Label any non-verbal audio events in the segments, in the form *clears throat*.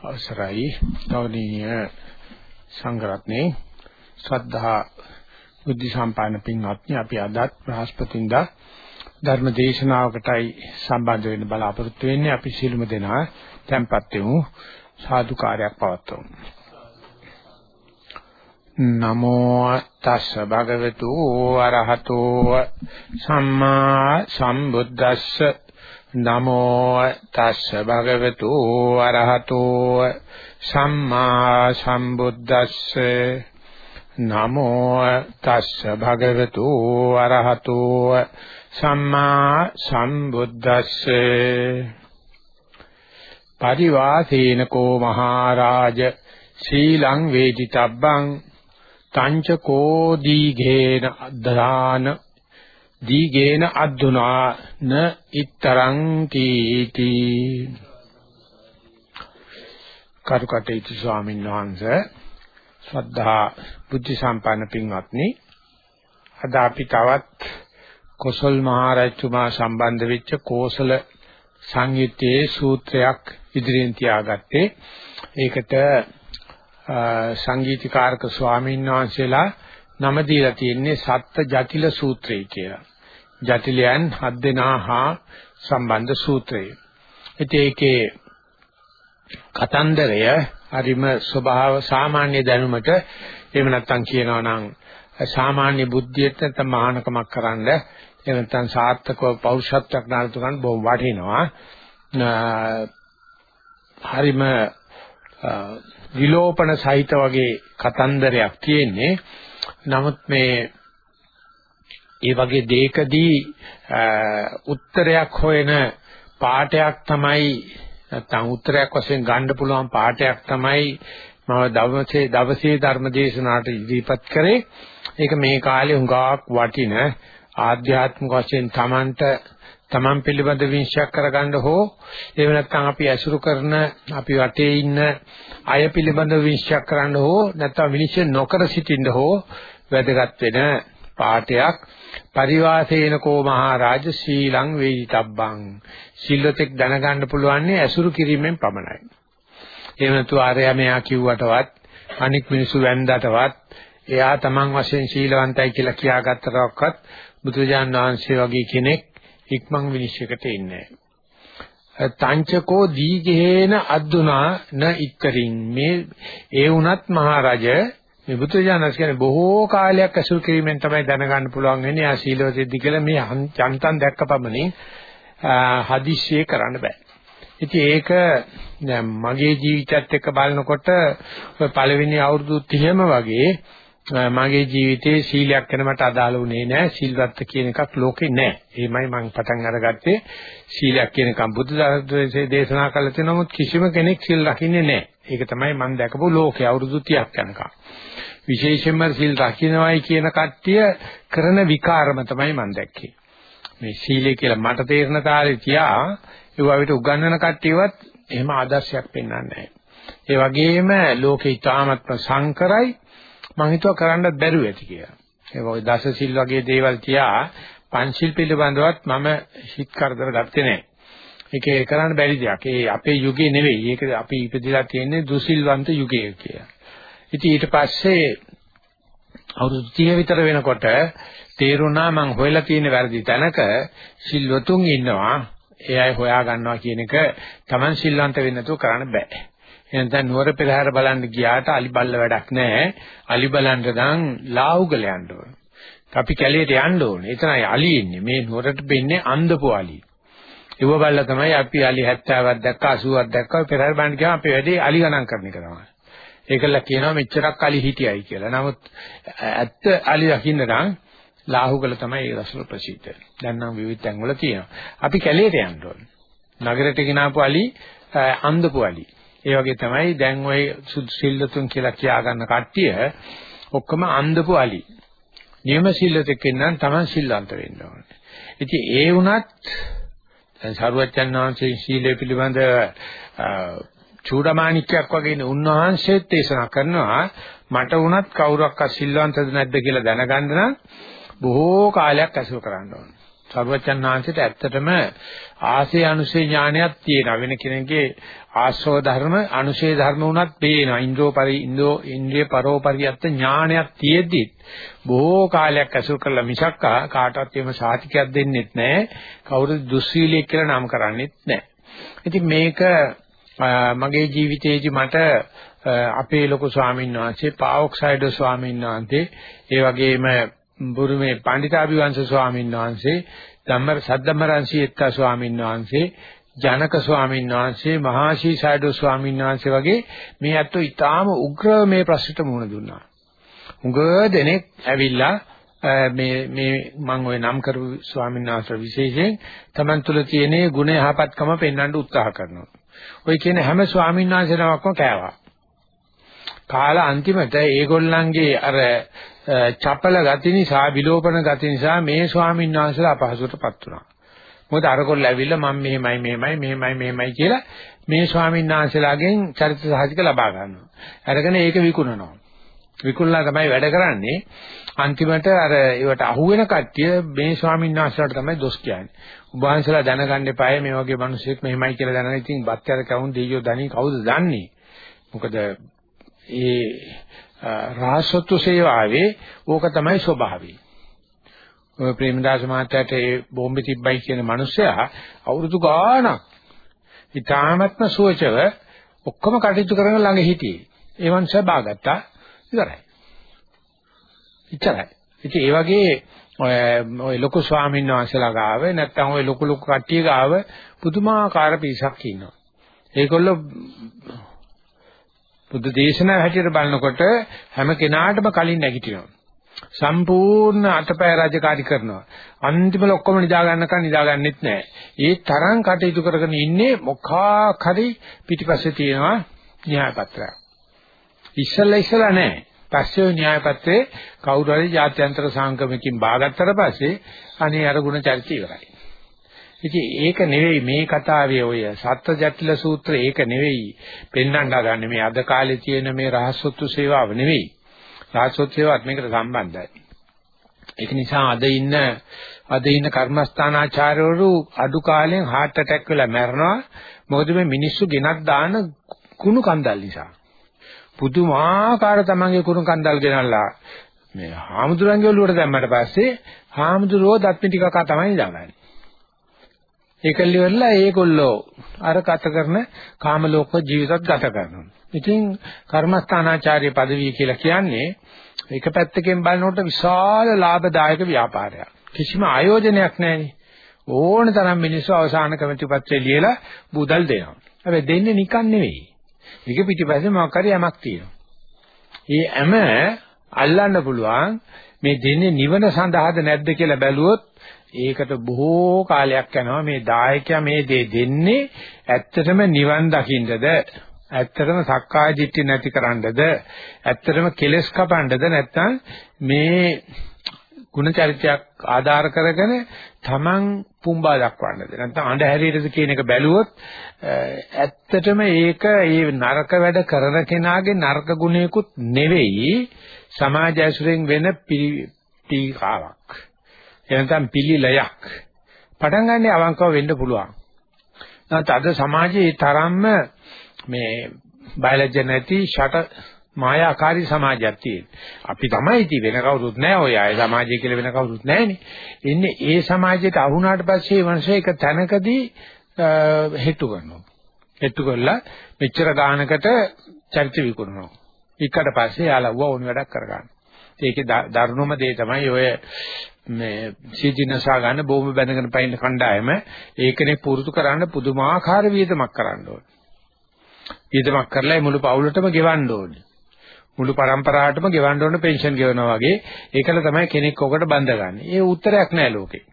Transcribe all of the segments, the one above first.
අවසරයි. ගෞරවනීය සංඝරත්නයේ ශ්‍රද්ධා බුද්ධ සම්පන්න පින්වත්නි අපි අදත් බ්‍රහස්පතින්දා ධර්ම දේශනාවකටයි සම්බන්ධ වෙන්න බලාපොරොත්තු වෙන්නේ. අපි සිළුම දෙනා tempත් වෙමු. සාදු කාර්යයක් පවත්වමු. නමෝ තස්ස භගවතු අරහතෝ සම්මා සම්බුද්දස්ස නමෝ තස්ස භගවතු අරහතෝ සම්මා සම්බුද්දස්ස. නමෝ තස්ස භගවතු අරහතෝ සම්මා සම්බුද්දස්ස. පරිවාසේන කෝ මහරජ ශීලං වේදිතබ්බං තංච කෝ දීඝේන දාන දීගේන අද්දුනා න ඉතරං කීති කරුකටේති ස්වාමීන් වහන්සේ ශ්‍රද්ධා බුද්ධ සම්පන්න පින්වත්නි අද අපි තවත් කොසල් මහරජතුමා සම්බන්ධ වෙච්ච කෝසල සංයුත්තේ සූත්‍රයක් ඉදිරියෙන් තියාගත්තේ ඒකට සංගීතකාරක ස්වාමීන් වහන්සේලා නම දීලා තියෙන්නේ සත්ත්‍ය ජටිල සූත්‍රය කියලා. ජටිලයන් හත් දෙනා හා සම්බන්ධ සූත්‍රය. ඉතින් ඒකේ කතන්දරය හරිම ස්වභාව සාමාන්‍ය දැනුමට එහෙම නැත්නම් කියනවා නම් සාමාන්‍ය බුද්ධියට නැත්නම් මහානකමක් කරන්න එහෙම නැත්නම් සාර්ථකව පෞරුෂත්වයක් නාලතු ගන්න බොහොම වටිනවා. හරිම විලෝපන සහිත වගේ කතන්දරයක් තියෙන්නේ නමුත් මේ ඒ වගේ දෙයකදී උත්තරයක් හොයන පාඩයක් තමයි නැත්නම් උත්තරයක් වශයෙන් ගන්න පුළුවන් පාඩයක් තමයි මම දවසේ දවසේ ධර්මදේශනාට ඉදිරිපත් කරේ. ඒක මේ කාලේ හුඟක් වටින ආධ්‍යාත්මික වශයෙන් Tamanට Taman පිළිබඳ විශ්යක් කරගන්න හෝ එහෙම නැත්නම් අපි ඇසුරු කරන අපි වටේ ඉන්න අය පිළිබඳ විශ්යක් කරන්න හෝ නැත්නම් විනිශ්චය නොකර සිටින්න හෝ වැදගත් වෙන පාඩයක් පරිවාසේන කෝ මහරජ ශීලං වේදිතබ්බං සිල්ලතෙක් දැනගන්න පුළුවන් ඇසුරු කිරීමෙන් පමණයි. එහෙම නැතු ආර්යයා මෙයා කිව්වටවත් අනික් මිනිස්සු වැන්දටවත් එයා Taman වශයෙන් ශීලවන්තයි කියලා කියාගත්තටවත් බුදුජාන් වහන්සේ වගේ කෙනෙක් ඉක්මන් විනිශ්චයකට ඉන්නේ තංචකෝ දීගේන අද්දුනා න ඉත්තරින් මේ ඒ වුණත් මහරජ මේ බුදුජානක කියන්නේ බොහෝ කාලයක් ඇසුරු කිරීමෙන් තමයි දැනගන්න පුළුවන් වෙන්නේ ආ සීලවතෙද්දි කියලා මේ චන්තන් දැක්ක පමණින් හදිස්සියේ කරන්න බෑ. ඉතින් ඒක දැන් මගේ ජීවිතයත් එක්ක බලනකොට ඔය පළවෙනි අවුරුදු 30ම වගේ මගේ ජීවිතේ සීලයක් ගැන මට අදාළ වුණේ නැහැ. සිල්වත් කියන එකක් ලෝකේ නැහැ. එහෙමයි මම පටන් අරගත්තේ. සීලයක් කියන එක බුදු දහමේ දේශනා කළ තියෙනමුත් කිසිම කෙනෙක් සිල් රකින්නේ නැහැ. ඒක තමයි මම දැකපු ලෝකේ අවුරුදු 30ක් යනකම්. විශේෂයෙන්ම සිල් රකින්නවයි කියන කට්ටිය කරන විකාරම තමයි මම දැක්කේ. මේ සීලය කියලා මට තේරෙන තාලේ තියා ඒව අපිට උගන්වන කට්ටියවත් එහෙම ආදර්ශයක් පෙන්වන්නේ නැහැ. ඒ වගේම ලෝකේ ඊටාත්ම සංකරයි මම හිතුවා කරන්නත් බැරුව ඇති කියලා. ඒ වගේ දස සිල් වගේ දේවල් තියා පංචිල් පිළිබඳවත් මම හිත කරදර ගත්තේ නැහැ. ඒකේ කරන්න බැරි දෙයක්. ඒ අපේ යුගයේ නෙවෙයි. ඒක අපි ඉපදිලා තියෙන්නේ දුසිල්වන්ත යුගයේ කියලා. ඉතින් ඊට පස්සේ අවුරුදු 30 විතර වෙනකොට තේරුණා මං හොයලා තියෙන වැරදි තැනක සිල්වතුන් ඉන්නවා. ඒ අය හොයා ගන්නවා කියන එක Taman සිල්වන්ත වෙන්න නැතුව කරන්න බෑ. එහෙනම් නුවර පෙරහැර බලන්න ගියාට අලි බල්ල වැඩක් නැහැ. අලි බලන්න නම් ලාහුගල යන්න ඕන. අපි කැලේට යන්න ඕනේ. එතනයි අලි ඉන්නේ. මේ නුවරට වෙන්නේ අන්දපු අලි. ඉව බල්ල තමයි අපි අලි 70ක් දැක්ක 80ක් දැක්ක පෙරහැර බලන්න ගියාම අපේ වැඩේ අලි ගණන් කරන එක තමයි. ඒකල කියනවා මෙච්චරක් අලි හිටියයි කියලා. නමුත් ඇත්ත අලි දකින්න නම් ලාහුගල තමයි ඒ රසල ප්‍රසිද්ධ. දැන් නම් විවිධ තැන්වල තියෙනවා. අපි කැලේට යන්න ඕනේ. නගරයට ගෙනාපු අලි අන්දපු අලි. ඒ වගේ තමයි දැන් ওই සිල්ලතුන් කියලා කියා ගන්න කට්ටිය ඔක්කොම අන්දපු අලි. නියම සිල්ලතෙක් වෙනනම් තමයි සිල්වන්ත වෙන්න ඕනේ. ඉතින් ඒ වුණත් දැන් සරුවච්චන් වහන්සේ සීලය පිළිබඳ චූඩමාණික්යක් වගේ නේ උන්වහන්සේත් දේශනා කරනවා මට වුණත් කවුරක් අසිල්වන්තද නැද්ද කියලා දැනගන්න නම් බොහෝ කාලයක් ඇසුර කරන්න ඕනේ. සරුවචන් ආංශයට ඇත්තටම ආසේ අනුසේ ඥානයක් තියෙනවා. වෙන කෙනෙක්ගේ ආශ්‍රව ධර්ම අනුසේ ධර්ම වුණත් පේනවා. ඉන්ද්‍රෝ පරි ඉන්ද්‍රෝ ඉන්ද්‍රිය පරෝපරියත් ඥානයක් තියෙද්දි බොහෝ කාලයක් ඇසුරු කරලා මිසක් කාටවත් එහෙම සාතිකයක් දෙන්නෙත් නැහැ. කවුරුද දුස්සීලියෙක් කියලා නම් කරන්නේත් නැහැ. ඉතින් මේක මගේ ජීවිතයේදී මට අපේ ලොකු ස්වාමීන් වහන්සේ පාවොක්සයිඩෝ ස්වාමීන් වහන්සේ ඒ වගේම බුරුමේ පණ්ඩිතාභිවංශ ස්වාමීන් වහන්සේ ධම්ම සද්දම්මරන්සි එක්ක ස්වාමීන් වහන්සේ ජනක ස්වාමීන් වහන්සේ මහාශී සයිඩෝ ස්වාමීන් වහන්සේ වගේ මේ අතෝ ඊටාම උග්‍ර මේ ප්‍රශ්නට මුහුණ දුන්නා. උග දෙනෙක් ඇවිල්ලා මේ මේ මම ওই නම් කරපු ස්වාමීන් වහන්සේ විශේෂයෙන් Taman තුල තියෙන ගුණ යහපත්කම පෙන්වන්න උත්සාහ කරනවා. ওই කියන හැම ස්වාමීන් වහන්සේ නමක්ම කෑවා. කාලා අන්තිමට ඒගොල්ලන්ගේ අර චපල ගති නිසා විලෝපන ගති නිසා මේ ස්වාමීන් වහන්සේලා අපහසුටපත් වුණා. මොකද අරකොල්ල ඇවිල්ලා මම මෙහෙමයි මෙහෙමයි මෙහෙමයි මෙහෙමයි කියලා මේ ස්වාමීන් වහන්සේලාගෙන් චරිත සාහිතික ලබා ගන්නවා. අරගෙන ඒක විකුණනවා. විකුණලා තමයි වැඩ කරන්නේ. අන්තිමට අර ඒවට අහුවෙන කට්ටිය මේ ස්වාමීන් වහන්සේලාට තමයි දොස් කියන්නේ. ඔබ වහන්සේලා දැනගන්න එපායි මේ වගේ මිනිස්සෙක් මෙහෙමයි කියලා දැනගෙන ඉතින් බත්යර කවුන් දෙයියෝ දනි කවුද දන්නේ? මොකද ඒ රාසත්ව සේවාවේ ඕක තමයි ස්වභාවය. ඔය ප්‍රේමදාස මහත්තයාට ඒ බෝම්බේ තිබ්බයි කියන මිනිස්සයා අවුරුදු ගාණක් ඊටාමත්ම සුවචව ඔක්කොම කටයුතු කරගෙන ළඟ හිටියේ. ඒ මනුස්සයා බාගත්තා ඉවරයි. ඉච්චරයි. ඉතින් ඒ වගේ ඔය ලොකු ස්වාමීන් වහන්සේලා ගාව නැත්නම් ඔය ලොකු ලොකු කට්ටිය ගාව පුදුමාකාර පිරිසක් ඉන්නවා. ඒගොල්ලෝ බුද්ධ දේශනාව හැටියට බලනකොට හැම කෙනාටම කලින් නැගිටිනවා. සම්පූර්ණ අතපය රාජකාරී කරනවා. අන්තිමල ඔක්කොම නිදා ගන්නකන් නිදා ගන්නෙත් නැහැ. ඒ තරම් කටයුතු කරගෙන ඉන්නේ මොකක් හරි පිටිපස්සේ තියෙනවා න්‍යාය පත්‍රයක්. ඉස්සල්ලා ඉස්සලා නැහැ. පස්සේ ওই න්‍යාය පත්‍රේ කවුරු හරි ජාත්‍යන්තර සංගමකින් බාගත්තට පස්සේ අනේ අර ගුණ චරිතය ඉවරයි. ඉතින් ඒක නෙවෙයි මේ කතාවේ ඔය සත්‍ය ජටිල සූත්‍රය ඒක නෙවෙයි පෙන්වන්න ගන්න මේ අද කාලේ තියෙන මේ රහස්සොත්තු සේවාව නෙවෙයි. රහස්සොත්තු සේවාවත් මේකට සම්බන්ධයි. ඒක නිසා අද ඉන්න අද ඉන්න කර්මස්ථානාචාර්යවරු අඩු කාලෙන් heart attack වෙලා මැරෙනවා. මොකද මේ මිනිස්සු ගෙනත් දාන කුණු කන්දල් නිසා. පුදුමාකාර තමන්ගේ කුණු කන්දල් ගෙනල්ලා මේ හාමුදුරන්ගේ ඔළුවට දැම්මට පස්සේ හාමුදුරුවෝ දත් පිටි කකා තමයි දාගන්නේ. ඒකල්ලි වෙලා ඒගොල්ලෝ අර ගත කරන කාම ලෝක ජීවිතත් ගත කරනවා. ඉතින් කර්මස්ථානාචාර්ය পদවිය කියලා කියන්නේ එක පැත්තකින් බලනකොට විශාල ලාභදායක ව්‍යාපාරයක්. කිසිම ආයෝජනයක් නැහැනේ. ඕන තරම් මිනිස්සු අවසාන කමිටු පත්‍රය ලියලා බුදල් දෙනවා. හැබැයි දෙන්නේ නිකන් නෙවෙයි. ඒක පිටිපස්සේ මොකක් හරි යමක් තියෙනවා. ඒ හැම අල්ලන්න පුළුවන් මේ දෙන්නේ නිවන සඳහාද නැද්ද කියලා බැලුවොත් ඒකට බොහෝ කාලයක් යනවා මේ දායකයා මේ දේ දෙන්නේ ඇත්තටම නිවන් දකින්නද? ඇත්තටම සක්කාය දිට්ඨි නැති කරන්නද? ඇත්තටම කෙලස් කපන්නද? නැත්නම් මේ ගුණ චරිතයක් ආධාර කරගෙන Taman පුම්බා දක්වන්නද? නැත්නම් අඳුහැරියටද කියන එක බැලුවොත් ඇත්තටම ඒක ඒ නරක වැඩ කරන කෙනාගේ නරක ගුණයකුත් නෙවෙයි සමාජ ඇසුරෙන් වෙන පීකාවක් එනතම් පිළිලයක් පටන් ගන්න අවංකව වෙන්න පුළුවන්. නැත්නම් අද සමාජයේ තරම්ම මේ බයලජ්‍ය නැති ෂට මායාකාරී සමාජයක් තියෙන. අපි තමයි ඉති වෙන කවුරුත් නැහැ ඔය අය සමාජය කියලා වෙන කවුරුත් නැහැනේ. ඉන්නේ ඒ සමාජයට අහුණාට පස්සේ මනුස්සය එක තැනකදී හෙට්ටු කරනවා. හෙට්ටු කරලා මෙච්චර ගානකට චරිත විකුණනවා. ඊකට පස්සේ යාළුවා ඕන වැඩක් කරගන්න. ඒකේ දරුණුම දේ තමයි ඔය මේ සීජිනසා ගන්න බෝම්බ බැඳගෙන පයින් කණ්ඩායම ඒකනේ පුරුදු කරන්න පුදුමාකාර වියදමක් කරන්න ඕනේ. වියදමක් කරලා මුළු පවුලටම ගෙවන්න ඕනේ. මුළු પરම්පරාවටම ගෙවන්න ඕනේ පෙන්ෂන් ගෙවනවා වගේ. ඒකල තමයි කෙනෙක් ඔකට බඳගන්නේ. ඒ උත්තරයක් නෑ ලෝකේ.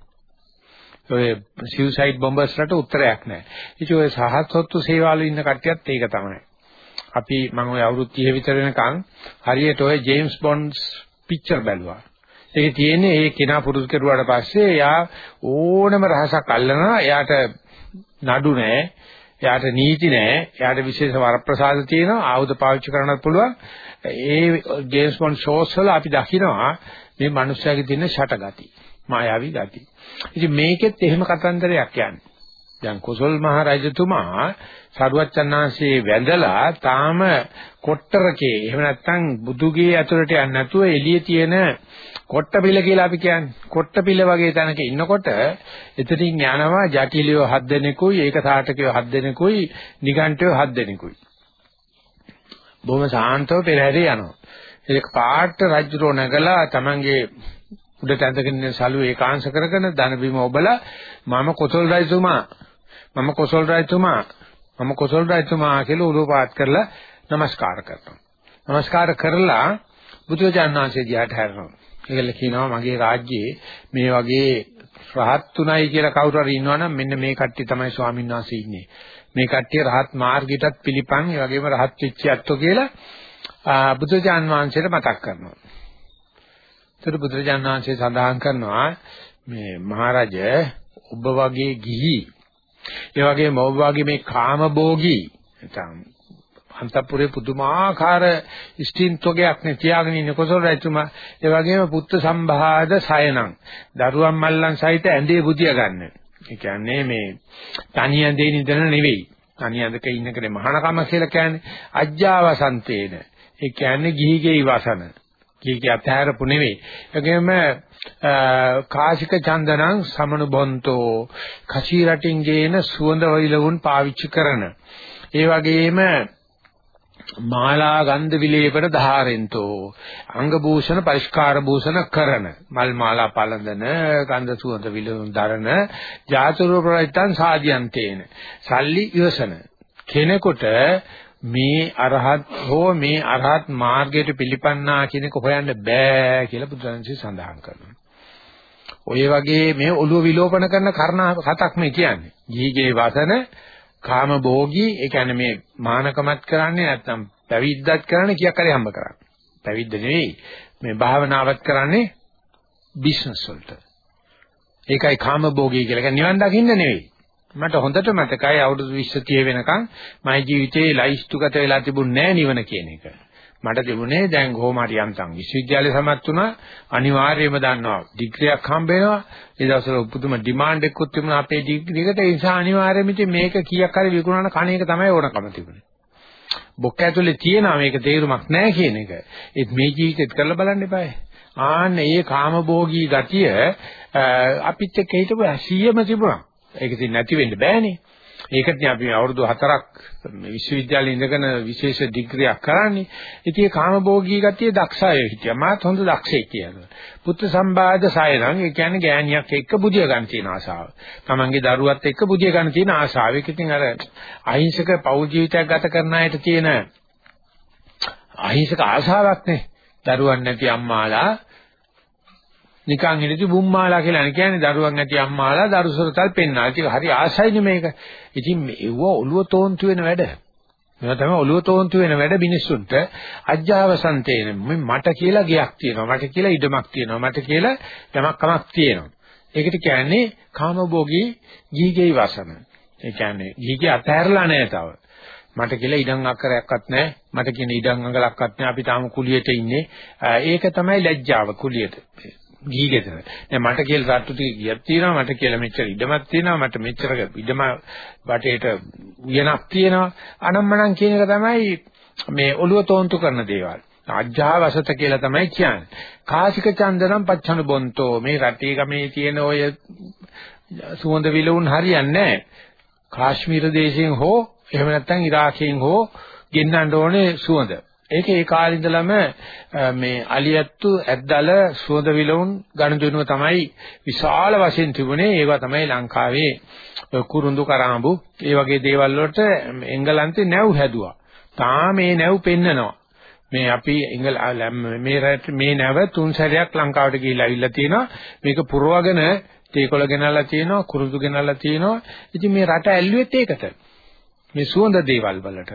ඔය සිව්සයිඩ් බොම්බර්ස්ලට උත්තරයක් නෑ. ඉතින් ඔය සහත්වත්තු සේවාවල ඉන්න කට්ටියත් ඒක තමයි. අපි මම ඔය අවුරුදු 30 විතර වෙනකන් හරියට ඔය ජේම්ස් බොන්ඩ්ස් පික්චර් බැලුවා. ඒක තියෙන්නේ ඒ කෙනා පුරුදු කරුවාට පස්සේ එයා ඕනම රහසක් අල්ලනවා. එයාට නඩු නැහැ. එයාට නීති නැහැ. එයාට විශේෂ වරප්‍රසාද තියෙනවා. ආයුධ පාවිච්චි කරන්නත් පුළුවන්. ඒ ජේම්ස් බොන්ඩ් ෂෝස් වල අපි දකිනවා මේ මිනිස්යාගේ තියෙන ෂටගති. මායාවී ගති. ඉතින් මේකෙත් එහෙම කතන්දරයක් යන්නේ. දැන් කුසල් මහ රජතුමා සරුවච්චන්හන්සේ වැඳලා තාම කොට්ටරකේ එහෙම නැත්නම් බුදුගේ ඇතුළට යන්නේ නැතුව එළියේ තියෙන කොට්ටපිල කියලා අපි කියන්නේ. කොට්ටපිල වගේ තැනක ඉන්නකොට එතනින් යනවා ජටිලියෝ හත් දෙනෙකුයි, ඒක සාටකයෝ හත් දෙනෙකුයි, නිගණ්ඨයෝ හත් දෙනෙකුයි. බොහොම සාන්තව පෙරහැරේ යනවා. ඒක පාට රජුරෝ නැගලා තමන්ගේ උඩ තැඳගෙන සලු ඒකාංශ කරගෙන ධන බිම ඔබලා මම කොසල් රජතුමා මම කොසල් රජතුමා මම කොසල් රජතුමා කියලා උඩ පාත් කරලා নমස්කාර කරනවා. নমස්කාර කරලා බුදුජානනාංශය දිහාට හැරෙනවා. ඒකල කියනවා මගේ රාජ්‍යයේ මේ වගේ රහත් තුනයි කියලා කවුරු හරි ඉන්නවනම් මෙන්න මේ කට්ටිය තමයි ස්වාමීන් වහන්සේ ඉන්නේ. මේ කට්ටිය රහත් මාර්ගයටත් පිළිපන් ඒ වගේම රහත් වෙච්ච ඇත්තෝ කියලා බුදුචාන් වහන්සේට මතක් කරනවා. ඒතර බුදුරජාණන් වහන්සේ සඳහන් කරනවා මේ මහරජ ඔබ වගේ ගිහි ඒ වගේම ඔබ වගේ මේ කාමභෝගී නැත්නම් අන්තපුරේ පුදුමාකාර ස්ටින්තෝගයක් නේ තියාගෙන ඉන්න කොසල් රජතුමා ඒ වගේම පුත්‍ර සම්භාද සයනං දරුවන් මල්ලන් සහිත ඇඳේ බුදිය ගන්න. ඒ කියන්නේ මේ තනි ඇඳේ නිදන නෙවෙයි. තනි ඇඳක ඉන්නකනේ මහානකම කියලා කියන්නේ අජ්ජාවසන්තේන. ඒ කියන්නේ ගිහිගේ ඉවසන. කීකේ අතහැරපු නෙවෙයි. ඒකෙම කාශික චන්දනං සමනුබොන්තෝ කචී රටින් ගේන සුවඳ වෛලවුන් පාවිච්චි කරන. ඒ වගේම මාලා ගන්ධ විලේපන ධාරෙන්තෝ අංග භූෂණ පරිස්කාර භූෂණ කරන මල් මාලා පළඳන ගන්ධ සුවඳ විලවුන් දරන ජාතුරු ප්‍රයිතං සාදියන්තේන සල්ලි ඉවසන කෙනෙකුට මේ අරහත් හෝ මේ අරහත් මාර්ගයට පිළිපන්නා කියන එක හොයන්න බෑ කියලා බුදුරජාණන්සේ සඳහන් කරනවා. ඔය වගේ මේ ඔළුව විලෝපන කරන කර්ණ හතක් මේ කියන්නේ. ජීගේ වසන, කාම භෝගී, ඒ කියන්නේ මේ මානකමත් කරන්නේ නැත්නම් පැවිද්දත් කරන්නේ කියක් හරි හම්බ කරන්නේ. පැවිද්ද නෙවෙයි. මේ භාවනාවත් කරන්නේ බිස්නස් වලට. ඒකයි කාම භෝගී කියලා. කියන්නේ නිවන් දකින්න නෙවෙයි. මට හොඳට මතකයි අවුරුදු 20 30 වෙනකන් මගේ ජීවිතේ ලයිස්තුගත වෙලා තිබුණේ නැහැ නිවන කියන එක. මට තිබුණේ දැන් කොහොම හරි යන්තම්. විශ්වවිද්‍යාලය සමත් වුණා. අනිවාර්යයෙන්ම දන්නවා. ඩිග්‍රියක් හම්බ වෙනවා ඒ දවස්වල පුදුම ඩිමාන්ඩ් එකකුත් තිබුණා අපේ ඩිග්‍රියකට ඒ නිසා අනිවාර්යයෙන්ම ඉතින් මේක කීයක් හරි විකුණන කණ එක තමයි ඕනකම තිබුණේ. බොක්ක ඇතුලේ තියෙනවා මේක තේරුමක් නැහැ කියන එක. ඒත් මේ ජීවිතෙත් කරලා බලන්න එපායි. ආන්න ඒ කාමභෝගී ගතිය අපිත් එක්ක හිටපු 100ම තිබුණා. ඒක ඉතින් නැති වෙන්න බෑනේ. ඒකට අපි අවුරුදු 4ක් විශ්වවිද්‍යාලේ ඉඳගෙන විශේෂ ඩිග්‍රියක් කරන්නේ. ඉතින් ඒ කාමභෝගී ගතිය දක්ෂය හිටියා. මාත් හොඳ දක්ෂයෙක් කියලා. පුත්‍ර සම්බාධ සයනම් ඒ කියන්නේ ගෑණියක් එක්ක බුදිය ගන්න තියෙන ආසාව. Tamange දරුවත් එක්ක බුදිය ගන්න තියෙන ආසාව. ඒක ඉතින් අර අහිංසක පෞල් ජීවිතයක් ගත කරන අයට තියෙන අහිංසක ආසාවක් නේ. දරුවන් නැති අම්මාලා නිකන් ඉඳි බුම්මාලා කියලා කියන්නේ දරුවන් නැති අම්මාලා දරුසරතල් පෙන්නා. ඒක හරි ආසයිනේ මේක. ඉතින් ඒව ඔළුව තෝන්තු වෙන වැඩ. මේවා තමයි ඔළුව තෝන්තු වෙන වැඩ මිනිස්සුන්ට අජ්ජාවසන්තේන මට කියලා ගයක් තියෙනවා. මට කියලා ඉඩමක් තියෙනවා. මට කියලා යමක් කමක් තියෙනවා. ඒකට කියන්නේ කාමභෝගී ගීගේ වසන. ඒ කියන්නේ ගීගේ අතහැරලා නැහැ තව. මට කියලා ඉඩම් අක්කරයක්වත් නැහැ. මට කියන ඉඩම් අඟලක්වත් නැහැ. අපි තාම කුලියට ඉන්නේ. ඒක තමයි ලැජ්ජාව කුලියට. ගිහි ගෙදර. දැන් මට කියලා රට්ටු ටික ගියක් තියෙනවා මට කියලා මෙච්චර ඉඩමක් තියෙනවා මට මෙච්චර ඉඩම වටේට උයනක් තියෙනවා අනම්මනම් කියන එක තමයි මේ ඔළුව තෝන්තු කරන දේවල්. අජ්ජාවසත කියලා තමයි කියන්නේ. කාසික චන්දනම් පච්චන බොන්තෝ මේ රටේ ගමේ තියෙන ඔය සුවඳ විලවුන් හරියන්නේ නැහැ. කාශ්මීර දේශයෙන් හෝ එහෙම නැත්නම් ඉරාකයෙන් හෝ ගෙන්නන්න ඕනේ සුවඳ. ඒක ඒ කාලේ ඉඳලම මේ අලියැත්තු ඇද්දල සුවඳ විලවුන් ගණදුනුව තමයි විශාල වශයෙන් තිබුණේ ඒවා තමයි ලංකාවේ කුරුඳු කරාඹු ඒ වගේ දේවල් වලට එංගලන්තේ නැව් හැදුවා. තාම මේ නැව් පෙන්නනවා. මේ අපි එංගල මේ මේ නැව තුන් සැරයක් ලංකාවට ගිහිල්ලා අවිල්ලා තියෙනවා. මේක පුරවගෙන තේකොළ ගෙනල්ලා තියෙනවා කුරුඳු ගෙනල්ලා තියෙනවා. ඉතින් මේ රට ඇල්ලුවෙත් ඒකට. මේ සුවඳ දේවල් වලට.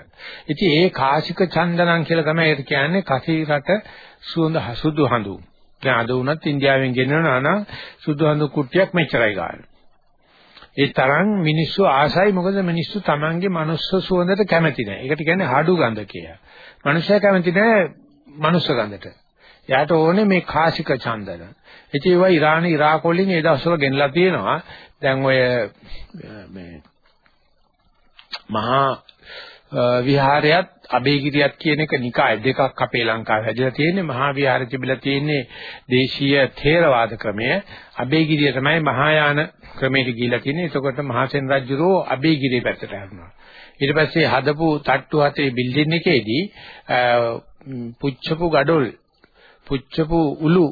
ඉතින් ඒ කාශික චන්දනං කියලා තමයි ඒක කියන්නේ කසී රට සුවඳ හසුදු හඳු. දැන් අද වුණත් ඉන්දියාවෙන් ගෙනනවා නම් සුදු හඳු කුට්ටියක් මෙච්චරයි ගන්න. ඒ තරම් මිනිස්සු ආසයි මොකද මිනිස්සු Tamange මනුස්ස සුවඳට කැමති නැහැ. ඒකට කියන්නේ හඩු ගඳ කියලා. මනුෂ්‍යයා කැමති නැහැ මනුස්ස ගඳට. එයාට ඕනේ මේ කාසික චන්දන. ඉතින් ඒවා ඉරාන ඉරාක වලින් ඒ දවස්වල ගෙනලා තියෙනවා. දැන් ඔය මේ මහා විහාරයත් අබේගිරියත් කියන එක නිකාය දෙකක් අපේ ලංකාවේ හැදලා තියෙන්නේ. මහා විහාරෙ තිබිලා තියෙන්නේ දේශීය ථේරවාද ක්‍රමය. අබේගිරිය තමයි මහායාන ක්‍රමයට ගිහිලා තියෙන්නේ. එතකොට මහසෙන් රජුරෝ අබේගිරිය පැත්තට යනවා ඊට පස්සේ හදපු තට්ටු හතේ බිල්ඩින් එකේදී පුච්චපු gadol පුච්චපු උළු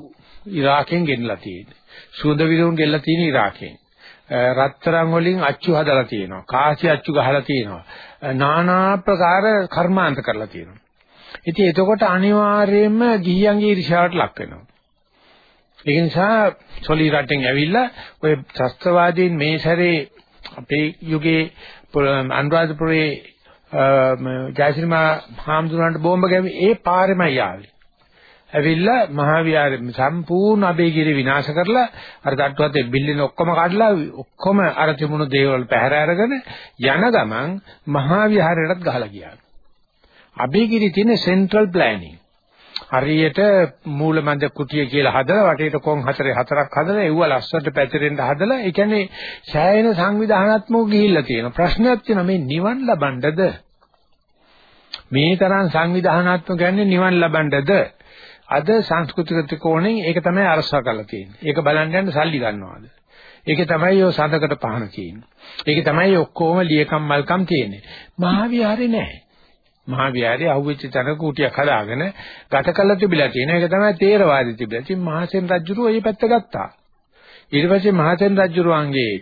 ඉරාකෙන් ගෙනලා තියෙන්නේ. සුවඳ විරුන් ගෙනලා තියෙන ඉරාකෙන්. රත්තරන් වලින් අච්චු හදලා තියෙනවා. කාසි අච්චු ගහලා තියෙනවා. নানা ප්‍රකාර කර්මාන්ත කරලා තියෙනවා. ඉතින් එතකොට අනිවාර්යයෙන්ම ගිහියන්ගේ ඉරිෂාවට ලක් වෙනවා. ඒ නිසා සොලි රටෙන් ඇවිල්ලා ඔය ත්‍ස්තවාදීන් මේ සැරේ අපේ යුගයේ අනුරාධපුරේ ජයශ්‍රීමා හාමුදුරන්ට බෝම්බ ගැවි ඒ පාරෙමයි ආවේ. ඇවිල්ලා මහා විහාරෙ සම්පූර්ණ අබේගිරි විනාශ කරලා අර තට්ටුවතේ බිල්ඩින් ඔක්කොම කඩලා ඔක්කොම අර තිබුණු දේවල් පැහැර අරගෙන යන ගමන් මහා විහාරයටත් ගහලා ගියා. අබේගිරි තියෙන සෙන්ට්‍රල් ප්ලෑනින්. හරියට මූලමන්ද කුටිය කියලා හදලා වටේට කොන් හතරේ හතරක් හදලා ඒව ලස්සනට පැතිරෙන්න හදලා ඒ කියන්නේ ඡායන සංවිධානාත්මක ගිහිල්ලා තියෙන ප්‍රශ්නයක් තියෙනවා මේ නිවන් ලබන්නද මේ තරම් සංවිධානාත්මක කියන්නේ නිවන් ලබන්නද අද සංස්කෘතික කෝණයෙන් ඒක තමයි අරසා කරලා තියෙන්නේ. ඒක බලන්න යන්න සල්ලි ගන්නවාද? ඒක තමයි ඔය සඳකට පහන තියෙන්නේ. ඒක තමයි ඔක්කොම ලියකම් මල්කම් තියෙන්නේ. මහා විහාරේ නැහැ. මහා විහාරේ අහුවෙච්ච තැන කුටියක් හදාගෙන ගත කළ තිබිලා තියෙන එක තමයි තේරවාදී තිබිලා. ඉතින් මහසෙන් රජුරුව ඒ පැත්ත ගත්තා. ඊට පස්සේ මහසෙන් රජුරුවන්ගේ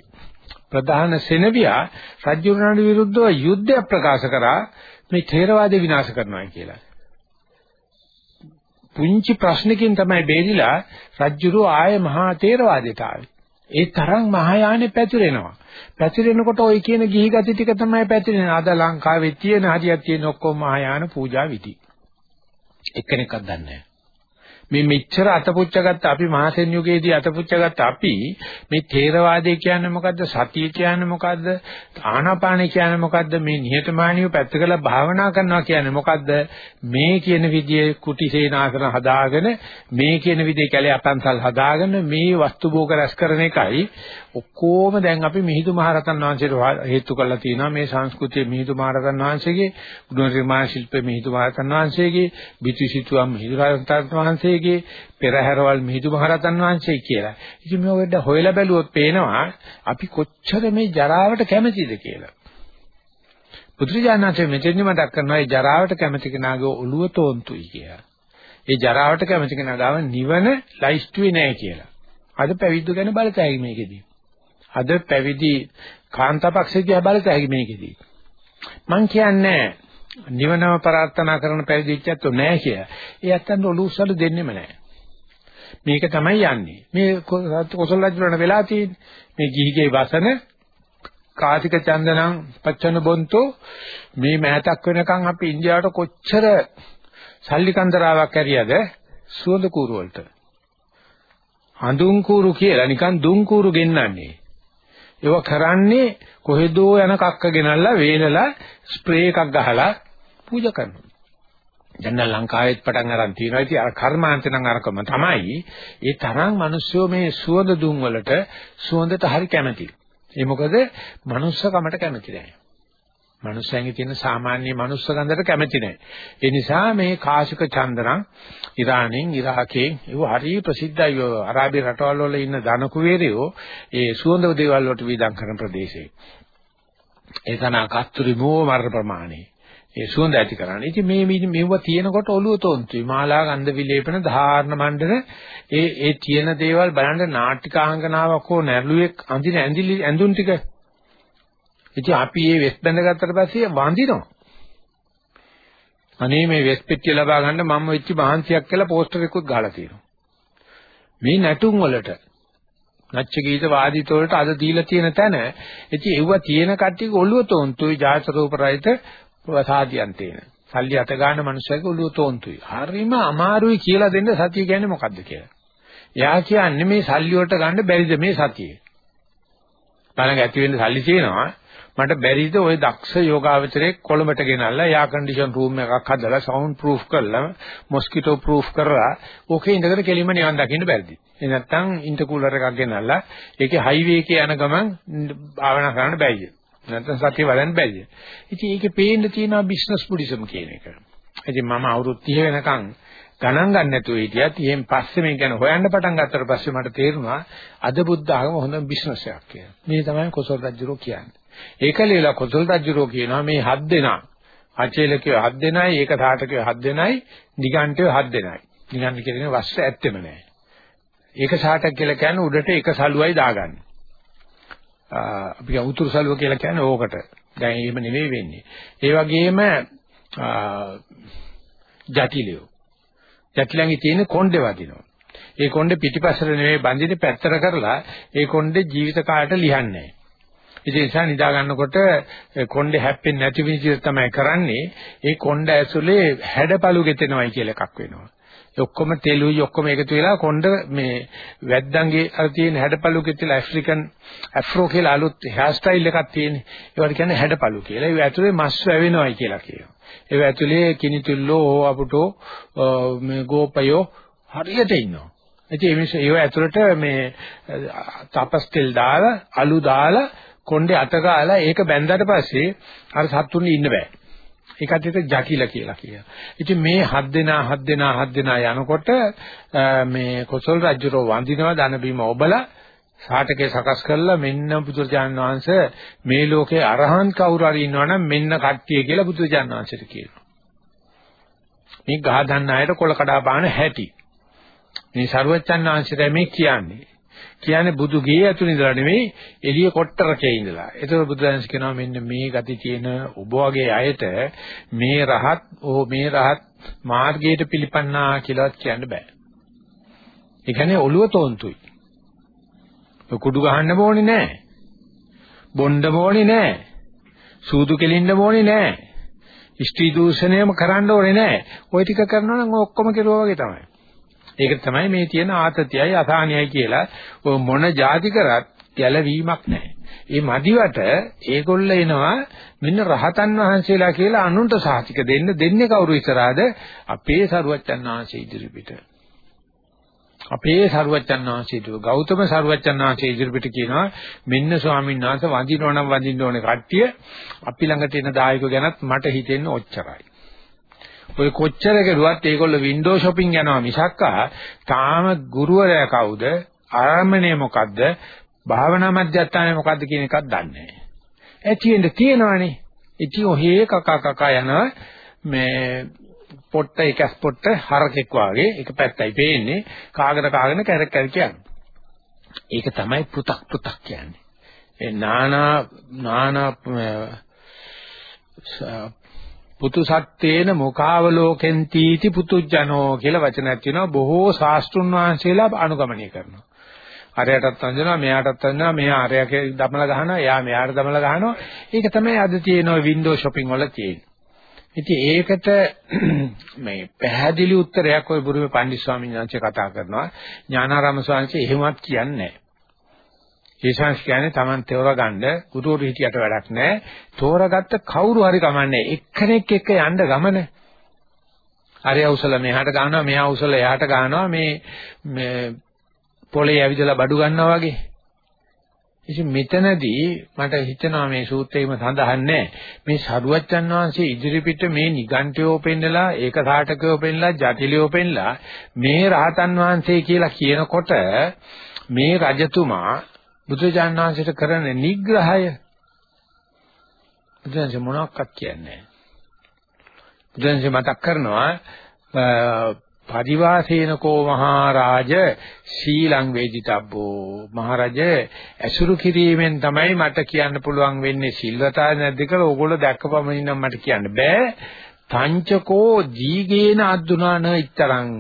ප්‍රධාන සෙනවියා රජුරුවන්ට විරුද්ධව යුද්ධය ප්‍රකාශ කරා මේ තේරවාදී විනාශ කරනවා කියලා. පුංචි ප්‍රශ්නකින් තමයි බේරිලා රජ්ජුරුව ආයේ මහා තේරවාදයට ආවේ. ඒ තරම් මහායානෙ පැතිරෙනවා. පැතිරෙනකොට ওই කියන ගිහි ගති ටික තමයි පැතිරෙන්නේ. අද ලංකාවේ තියෙන හරියක් තියෙන ඔක්කොම මහායාන පූජා විදි. එක්කෙනෙක්වත් දන්නේ නැහැ. මේ මෙච්චර අතපුච්චගත්ත අපි මහසෙන් යුගයේදී අතපුච්චගත්ත අපි මේ තේරවාදය කියන්නේ මොකද්ද? සතිය කියන්නේ මොකද්ද? ආනාපානය කියන්නේ මොකද්ද? මේ නිහතමානීව පැත්තකලා භාවනා කරනවා කියන්නේ මොකද්ද? මේ කියන විදිහේ කුටිසේනාසන හදාගෙන මේ කියන විදිහේ කැලේ අපන්සල් හදාගෙන මේ වස්තු භෝග රැස් කරන එකයි ඔක්කොම දැන් අපි මිහිඳු මහරතන් වහන්සේට හේතු කරලා තියෙනවා මේ සංස්කෘතිය මිහිඳු මහරතන් වහන්සේගේ ගුණ නිර්මාණ ශිල්පේ මිහිඳු මහරතන් වහන්සේගේ බිතුසිතුවම් මිහිඳු මහරතන් වහන්සේගේ පෙරහැරවල් මිහිඳු මහරතන් වහන්සේ කියලා. ඉතින් මේ ඔයද හොයලා බැලුවොත් පේනවා අපි කොච්චර මේ ජරාවට කැමතිද කියලා. පුත්‍රජානනාචේ මෙතෙන්දි මතක් කරනවා ඒ ජරාවට කැමති කෙනාගේ ඔළුව තෝන්තුයි කියලා. ඒ ජරාවට කැමති කෙනා ගාව නිවන ලයිස්ට්ුවේ නැහැ කියලා. අද පැවිද්ද ගැන බලතැයි මේකෙදී. අද පැවිදි කාන්තාපක්ෂයේ බලතැයි මේකෙදී. මං කියන්නේ නිවනම ප්‍රාර්ථනා කරන පැවිදිච්චත් නෑ කියලා. ඒ ඇත්තන්ට ඔලුව උස්සල දෙන්නෙම නෑ. මේක තමයි යන්නේ. මේ කොසල් රජුලන වෙලා තියෙන්නේ. මේ ගිහිගේ වසන කාතික චන්දනං පච්චන බොන්තෝ මේ මෑතක් වෙනකන් අපි ඉන්දියාවට කොච්චර සල්ලි කන්දරාවක් ඇරියද සුවඳ කූරු වලට. හඳුන් කූරු කියලා නිකන් දුන් කූරු ගෙන්නන්නේ. ඒව කරන්නේ කොහෙදෝ යන කක්ක ගෙනල්ලා වේලලා ස්ප්‍රේ එකක් ගහලා පූජා කරනවා. දැන් ලංකාවෙත් පටන් අරන් තියෙනවා. ඉතින් අර කර්මාන්ත නම් අරකම තමයි. ඒ තරම් මිනිස්සු මේ සුවඳ දුම් වලට සුවඳට හරි කැමතියි. ඒ මොකද මනුස්සකමට කැමති නැහැ. මනුස්සයන්ගේ තියෙන සාමාන්‍ය මනුස්ස ගඳට කැමති නැහැ. ඒ නිසා මේ කාශික චන්දනං ඉරානෙන් ඉරාකේ ඒව හරි ප්‍රසිද්ධයි. අරාබි රටවල් වල ඉන්න ධන කුවේරයෝ ඒ සුවඳ දේවල් වලට වීදම් කරන ප්‍රදේශේ. ඒ තන කස්තුරි මෝ මර ප්‍රමාණේ ඒ සුවඳ ඇති කරන්නේ. ඉතින් මේ මෙව තියෙනකොට ඔළුව තොන්තුයි. මාලා ගන්ධ විලේපන ධාරණ මණ්ඩන ඒ ඒ තියෙන දේවල් බලන්න නාටිකාංගනාවක් හෝ නැරළුවෙක් අඳින ඇඳිලි ඇඳුම් ටික. ඉතින් අපි මේ වෙස් බැඳගත්තට පස්සේ වඳිනවා. අනේ මේ වෙස් පෙට්ටිය ලබා ගන්න මම වෙච්ච මහන්සියක් කියලා පෝස්ටර් එකකුත් ගහලා තියෙනවා. මේ නැටුම් වලට නච්ච ගීත වාදිත වලට අද දීලා තියෙන තැන ඉතින් ඒව තියෙන කට්ටිය ඔළුව තොන්තුයි ජාත රූප රහිත සාදියන් තේන. සල්ලි අත ගන්න මනුස්සයෙක් ඔළුව තෝන්තුයි. හරිම අමාරුයි කියලා දෙන්න සතිය කියන්නේ මොකද්ද කියලා. එයා කියන්නේ මේ සල්ලි වලට ගන්න බැරිද මේ සතියේ. බලන්න ඇති වෙන්න සල්ලි තියෙනවා. මට බැරිද ওই දක්ෂ යෝගාවචරයේ කොළඹට ගෙනල්ලා එයා කන්ඩිෂන් රූම් එකක් හදලා සවුන්ඩ් ප්‍රූෆ් කරලා මොස්කිටෝ ප්‍රූෆ් කරලා ඕකේ ඉඳගෙන කෙලින්ම නිවන් දකින්න බැරිද? ඒ නැත්තම් ඉන්ටර්කූලර් එකක් ගෙනල්ලා ඒකේ හයිවේ එකේ යන ගමන් භාවනා කරන්න බැයිද? නැත්නම් සතිය වඩන්න බැරිද? ඉතින් ඒකේ පේන්න තියෙනවා බිස්නස් බුද්දිසම් කියන එක. ඉතින් මම අවුරුදු 30 වෙනකන් ගණන් ගන්න නැතුව හිටියත් එහෙන් පස්සේ මේ ගැන හොයන්න පටන් ගත්තට පස්සේ මට තේරුණා අද බුද්ධ ආගම හොඳ බිස්නස් එකක් කියලා. මේ තමයි කොසල් රජුරෝ කියන්නේ. ඒකලේලා කොසල් රජුරෝ කියනවා මේ හත් දෙනා අචේලකේ හත් දෙනයි ඒක සාටකේ හත් දෙනයි නිගණ්ඨේ හත් දෙනයි. නිගණ්ඨ කියන්නේ වස්ස ඇත්තෙම නෑ. ඒක සාටක කියලා කියන්නේ උඩට එක සලුවයි දාගන්නේ. අපි උතුරු සලුව කියලා කියන්නේ ඕකට. දැන් එහෙම නෙවෙයි වෙන්නේ. ඒ වගේම ජටිලියෝ. ජටිලංගේ තියෙන කොණ්ඩේ වදිනවා. ඒ කොණ්ඩේ පිටිපස්සට නෙවෙයි බඳින්නේ පැත්තට කරලා ඒ කොණ්ඩේ ජීවිත කාලයට ලියන්නේ. ඉතින් ඒ නිසා නිදා ගන්නකොට කොණ්ඩේ හැප්පෙන්නේ නැති විදිහට තමයි කරන්නේ. ඒ කොණ්ඩ ඇතුලේ හැඩපළු ගෙතෙනවයි කියලා එකක් වෙනවා. ඔක්කොම තෙලුයි ඔක්කොම එකතු වෙලා කොණ්ඩ මේ වැද්දන්ගේ අර තියෙන හැඩපළු කියලා ඇෆ්‍රිකන් ඇෆ්‍රෝ කියලා අලුත් හෙයාර් ස්ටයිල් එකක් තියෙන්නේ. ඒවට කියන්නේ හැඩපළු කියලා. ඒ ඇතුලේ මස් වැවෙනවයි කියලා කියනවා. ඒ ඇතුලේ කිනිතුල්ලෝ ඕ අපුටෝ මේ ගෝපයෝ හරියට ඉන්නවා. ඉතින් ඒ නිසා ඒව ඇතුලට මේ තපස් තෙල් දාලා අලු දාලා කොණ්ඩේ අත ගාලා ඒක බැඳලා පස්සේ අර සත්තුන්ගේ ඉන්න බෑ. ඒකට ඒක ජටිල කියලා කියනවා. ඉතින් මේ හත් දෙනා හත් දෙනා හත් දෙනා යනකොට මේ කොසල් රජුරෝ වඳිනවා ධන බීම ඔබලා සාටකේ සකස් කරලා මෙන්න බුදුරජාණන් වහන්සේ මේ ලෝකේ අරහන් කවුරු හරි ඉන්නවනම් මෙන්න කට්ටිය කියලා බුදුරජාණන් වහන්සේට කියනවා. මේ ගහ දන්න අයට කොල කඩා බාන හැටි. මේ ਸਰුවච්චන් වහන්සේට මේ කියන්නේ. කියන්නේ බුදු ගේ ඇතුළේ ඉඳලා නෙමෙයි එළිය කොට්ටරකේ ඉඳලා. ඒතකොට බුදුදහම කියනවා මෙන්න මේ ගති තියෙන ඔබ වගේ අයට මේ රහත් ඕ මේ රහත් මාර්ගයට පිළිපන්නා කියලාත් කියන්න බෑ. ඒ කියන්නේ ඔළුව තෝන්තුයි. කුඩු ගහන්න ඕනේ නෑ. බොණ්ඩ ඕනේ නෑ. සූදු කෙලින්න ඕනේ නෑ. ඉෂ්ටි දූෂණයම කරන්න ඕනේ නෑ. ওই ටික කරනවා නම් ඔක්කොම කෙරුවා වගේ තමයි. ඒක තමයි මේ තියෙන ආතතියයි අසහනයයි කියලා ඔය මොන જાති කරත් ගැලවීමක් නැහැ. ඒ මදිවට ඒගොල්ල එනවා මෙන්න රහතන් වහන්සේලා කියලා අනුන්ට සාහිතික දෙන්න දෙන්නේ කවුරු ඉස්සරහද? අපේ සරුවච්චන් වහන්සේ ඉදිරිපිට. අපේ සරුවච්චන් වහන්සේ ඉදිරිය ගෞතම සරුවච්චන් වහන්සේ ඉදිරිපිට කියනවා මෙන්න ස්වාමීන් වහන්සේ වඳිනවනම් වඳින්න ඕනේ කට්ටිය අපි ළඟට එන දායකයෝ ගැනත් මට හිතෙන්නේ ඔච්චරයි. ඔය කොච්චර කෙරුවත් ඒගොල්ලෝ වින්ඩෝ shopping යනවා මිසක්කා තාම ගුරුවරයා කවුද ආරම්භණය මොකද්ද භාවනා මධ්‍යස්ථානය මොකද්ද කියන එකක් දන්නේ නැහැ. ඇතිෙන්න තියෙනවනේ. ඉතින් ඔහේ කකා කකා යන මේ පොට්ට එකස් පොට්ට හරකෙක් වාගේ එක පැත්තයි පේන්නේ කාගෙන කාගෙන කැරක් කැරක් යනවා. ඒක තමයි පෘ탁 පෘ탁 කියන්නේ. ඒ නානා නානා පුතු සත්තේන මුඛාවලෝකෙන්තිති පුතුජනෝ කියලා වචනයක් තියෙනවා බොහෝ ශාස්ත්‍රුන් වහන්සේලා අනුගමනය කරනවා. අරයටත් වඳිනවා මෙයාටත් වඳිනවා මෙයා අරයගේ දමලා ගහනවා එයා මෙයාට දමලා ගහනවා. ඒක තමයි අද තියෙන වින්ඩෝ shopping වල තියෙන්නේ. ඉතින් ඒකට *clears throat* මේ පැහැදිලි උත්තරයක් ওই බුරුමේ පණ්ඩිත් ස්වාමීන් වහන්සේ කතා කරනවා. ඥානාරාම ස්වාමීන් වහන්සේ එහෙමත් කියන්නේ නැහැ. ඒ ශාංශ කියන්නේ Taman තෝරගන්න ගුරුවරු හිටියට වැඩක් නැහැ. තෝරගත්ත කවුරු හරි කමන්නේ එක්කෙනෙක් එක්ක යන්න ගමන. අරය උසල මෙහාට ගන්නවා මෙහා උසල එහාට ගන්නවා මේ මේ පොළේ ඇවිදලා බඩු ගන්නවා වගේ. ඉතින් මෙතනදී මට හිතෙනවා මේ සූත්‍රයේම සඳහන් නැහැ. මේ සරුවච්චන් වහන්සේ ඉදිරිපිට මේ නිගණ්ඨයෝ පෙන්නලා ඒක සාටකයෝ පෙන්නලා ජටිලියෝ පෙන්නලා මේ රහතන් වහන්සේ කියලා කියනකොට මේ රජතුමා බුදුජාණන් වහන්සේට කරන නිග්‍රහය. බුදුන්සේ මොනක්වත් කියන්නේ බුදුන්සේ මතක් කරනවා පරිවාසේනකෝ මහරජ ශීලං වේදිතබ්බෝ මහරජ ඇසුරු කිරීමෙන් තමයි මට කියන්න පුළුවන් වෙන්නේ සිල්වතා නැද්ද කියලා ඕගොල්ලෝ දැක්කපමණින් නම් මට කියන්න බෑ. තංචකෝ ජීගේන අද්දුනාන ඉතරං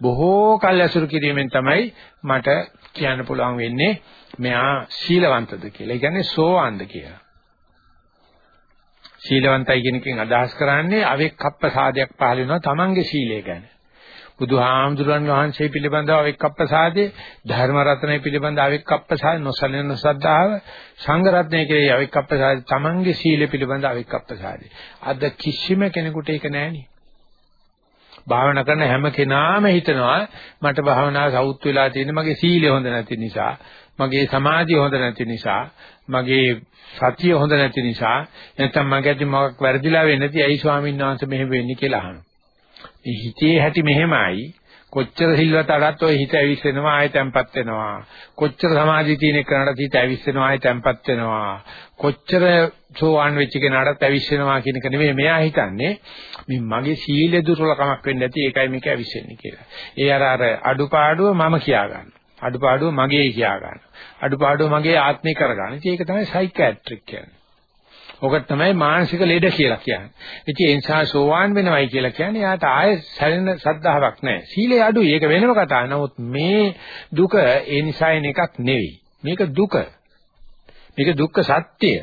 බොහෝ කල් ඇසුරු කිරීමෙන් තමයි මට කියන්න පුළුවන් වෙන්නේ මෙයා සීලවන්තද කියලා. ඒ කියන්නේ සෝවාන්ද කියලා. සීලවන්තයි කියන එකෙන් අදහස් කරන්නේ අවෙක්කප්ප සාදයක් පහල වෙනවා තමන්ගේ සීලය ගැන. බුදුහාමුදුරන් වහන්සේ පිළිබඳව අවික්කප්පසාදේ ධර්ම රත්නය පිළිබඳව අවික්කප්පසාද නොසලෙන සද්ධාව සංඝ රත්නය කෙරෙහි අවික්කප්පසාද තමන්ගේ සීල පිළිබඳව අවික්කප්පසාදේ අද කිසිම කෙනෙකුට ඒක නැහෙනි භාවනා කරන හැම කෙනාම හිතනවා මට භාවනාව සවුත් වෙලා තියෙන මගේ සීලය හොඳ නැති නිසා මගේ සමාධිය හොඳ නැති නිසා මගේ සතිය හොඳ නැති නිසා නැත්නම් මගේ අතින් මොකක් වැරදිලා වෙන්නේ නැති ඇයි ස්වාමීන් වහන්සේ මෙහෙම වෙන්නේ කියලා අහනවා. මේ හිතේ හැටි මෙහෙමයි. කොච්චර සිල්වත් අරත් ඔය හිත ඇවිස්සෙනවා ආයෙ තැම්පත් වෙනවා. කොච්චර සමාධිය තියෙන කෙනාට හිත ඇවිස්සෙනවා ආයෙ තැම්පත් වෙනවා. කොච්චර සෝවාන් වෙච්ච කෙනාට ඇවිස්සෙනවා කියන එක නෙමෙයි මෙයා හිතන්නේ මේ මගේ සීල දුර්වලකමක් වෙන්නේ නැති ඒකයි මේක ඇවිස්සෙන්නේ කියලා. ඒ අර අර අඩුපාඩුව මම කියා ගන්න. අඩුපාඩුව මගේ කියා ගන්න. අඩුපාඩුව මගේ ආත්මේ කර ගන්න. ඒක තමයි සයිකියාට්‍රික් කියන්නේ. ඔක තමයි මානසික ලෙඩ කියලා කියන්නේ. ඉතින් ඒ නිසා සෝවාන් වෙනවයි කියලා කියන්නේ යාට ආයෙ සැලෙන සද්ධාාවක් නැහැ. සීලේ අඩුයි. ඒක වෙනම කතාවක්. නමුත් මේ දුක ඒ නිසා එන එකක් නෙවෙයි. මේක දුක. මේක දුක්ඛ සත්‍යය.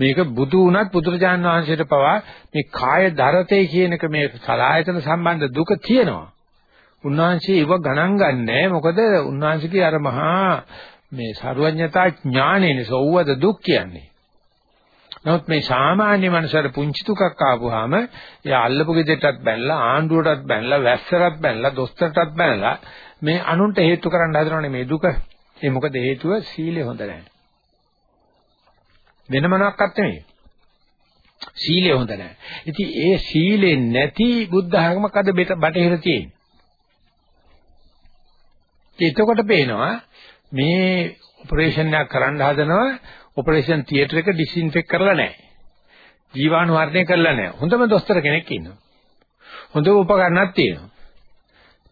මේක බුදු වුණත් පුදුරජාන් වහන්සේට පවා මේ කාය දරතේ කියන එක මේ සලායතන සම්බන්ධ දුක තියෙනවා. උන්වහන්සේ ඒව ගණන් ගන්නෑ. මොකද උන්වහන්සේගේ අර මහා මේ සරුවඥතා ඥානෙ නිසා ඕවද දුක් කියන්නේ. නමුත් මේ සාමාන්‍ය මනුස්සයට පුංචි දුකක් ආපුවාම එයා අල්ලපු ගෙදරටත් බැනලා ආණ්ඩුවටත් බැනලා වැස්සරත් බැනලා දොස්තරටත් බැනලා මේ අනුන්ට හේතු කරන්න හදනවනේ මේ දුක. ඒ මොකද හේතුව සීලය හොඳ නැහැ. වෙන මොනක්වත් නෙමෙයි. සීලය හොඳ නැහැ. ඉතින් ඒ සීලෙ නැති බුද්ධ ධර්මයක් අද බටහිර තියෙන්නේ. එතකොට පේනවා මේ ඔපරේෂන් එකක් කරන්න හදනවා ඔපරේෂන් තියටර් එක ඩිස්ඉන්ෆෙක්ට් කරලා නැහැ. ජීවාණු වර්ණය කරලා නැහැ. හොඳම දොස්තර කෙනෙක් ඉන්නවා. හොඳ උපකරණක් තියෙනවා.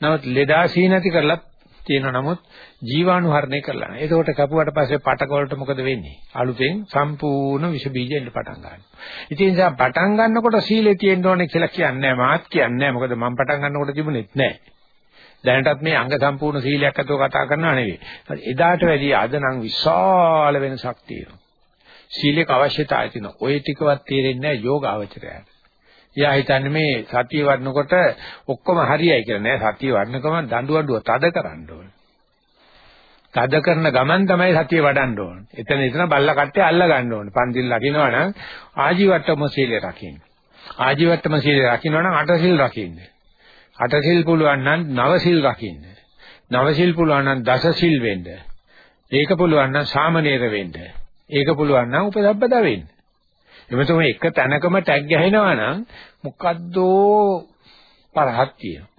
නමුත් ලෙඩාසී නැති කරලා තියෙනවා නමුත් ජීවාණු හරණය කරලා නැහැ. ඒකෝට කපුවට පස්සේ පටක වලට මොකද වෙන්නේ? අලුතෙන් සම්පූර්ණ විෂ බීජ එන්න පටන් ගන්නවා. ඉතින් ඒ පටන් ගන්නකොට සීලේ තියෙන්න ඕනේ කියලා කියන්නේ නැහැ. මාත් කියන්නේ නැහැ. මොකද මම පටන් ගන්නකොට තිබුණෙත් නැහැ. දැනටත් මේ අංග සම්පූර්ණ සීලයක් අතව කතා කරනවා නෙවෙයි. එදාට වැඩිය අද නම් විශාල වෙනසක් තියෙනවා. සීලේක අවශ්‍යතාවය තියෙනවා. ওই ටිකවත් තේරෙන්නේ නැහැ යෝගාවචරයට. එයා හිතන්නේ මේ සතිය වඩනකොට ඔක්කොම හරියයි කියලා නෑ. සතිය වඩනකම දඬු අඬුව තද කරන්න ඕනේ. තද කරන ගමන් තමයි සතිය වඩන්න ඕනේ. එතන එතන බල්ල කට්ටේ අල්ල ගන්න ඕනේ. පන්තිල් ලකිනවා නම් ආජීවට්ටම සීලය රකින්න. ආජීවට්ටම සීලය රකින්නවා නම් අට සීල් රකින්න. අටසිල් පුළුවන් නම් නවසිල් රකින්න. නවසිල් පුළුවන් නම් දසසිල් වෙන්න. ඒක පුළුවන් නම් සාමනීර වෙන්න. ඒක පුළුවන් නම් උපදබ්බද වෙන්න. එමෙතන එක තැනකම ටැග් ගහනවා නම් මොකද්දෝ පරහක් තියෙනවා.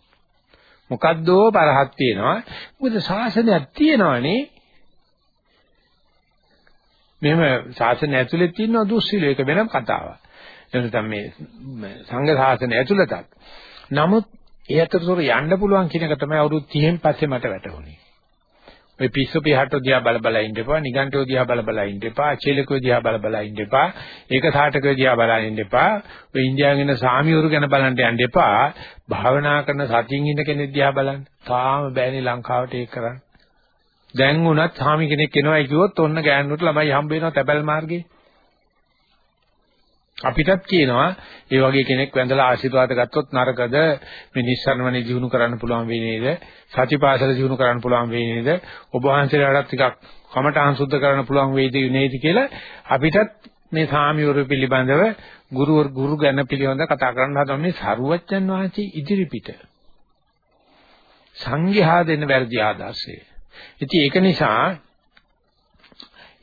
මොකද්දෝ පරහක් තියෙනවා. මොකද ශාසනයක් තියෙනවනේ. මෙහෙම ශාසනය ඇතුලේ තියෙන දුස්සීල එක වෙනම කතාවක්. එතන මේ සංඝ ශාසනය ඇතුළතත්. නමුත් ඒ අතරතුර යන්න පුළුවන් කියන එක තමයි අවුරුදු 30න් පස්සේ මට වැටහුනේ. ඔය පිස්සු පිහට්ටෝ දිහා බල බල ඉන්න එපා, නිගන්ටෝ දිහා බල බල ඉන්න එපා, අචේලකෝ දිහා බල බල ඉන්න එපා, ඒක සාටකෝ දිහා බලන් ඉන්න එපා, ඔය ඉන්දියාවෙන් එන සාමිවරු ගැන බලන්න යන්න එපා. භාවනා කරන සතියින් ඉන්න කෙනෙක් දිහා බලන්න. තාම බෑනේ ලංකාවට ඒක කරන්න. දැන් උනත් සාමි කෙනෙක් එනවයි කිව්වොත් ඔන්න ගෑනුට ළමයි හම්බ වෙනවා තැපැල් මාර්ගේ. අපිටත් කියනවා ඒ වගේ කෙනෙක් වැඳලා ආශිර්වාද ගත්තොත් නරකද? මේ නිස්සරණවනේ ජීවුන කරන්න පුළුවන් වෙන්නේ නේද? සතිපාසල ජීවුන කරන්න පුළුවන් වෙන්නේ නේද? ඔබ වහන්සේලාටත් ටිකක් කමඨාන් සුද්ධ කරන්න පුළුවන් වෙයිද නේද කියලා අපිටත් මේ සාමිවරු පිළිබඳව ගුරු ගුරු ගැන පිළිබඳව කතා කරන්න හදන මේ සරුවච්චන් වහන්සේ ඉදිරිපිට සංඝයා දෙන්න වැරදි ආදර්ශය. ඉතින් ඒක නිසා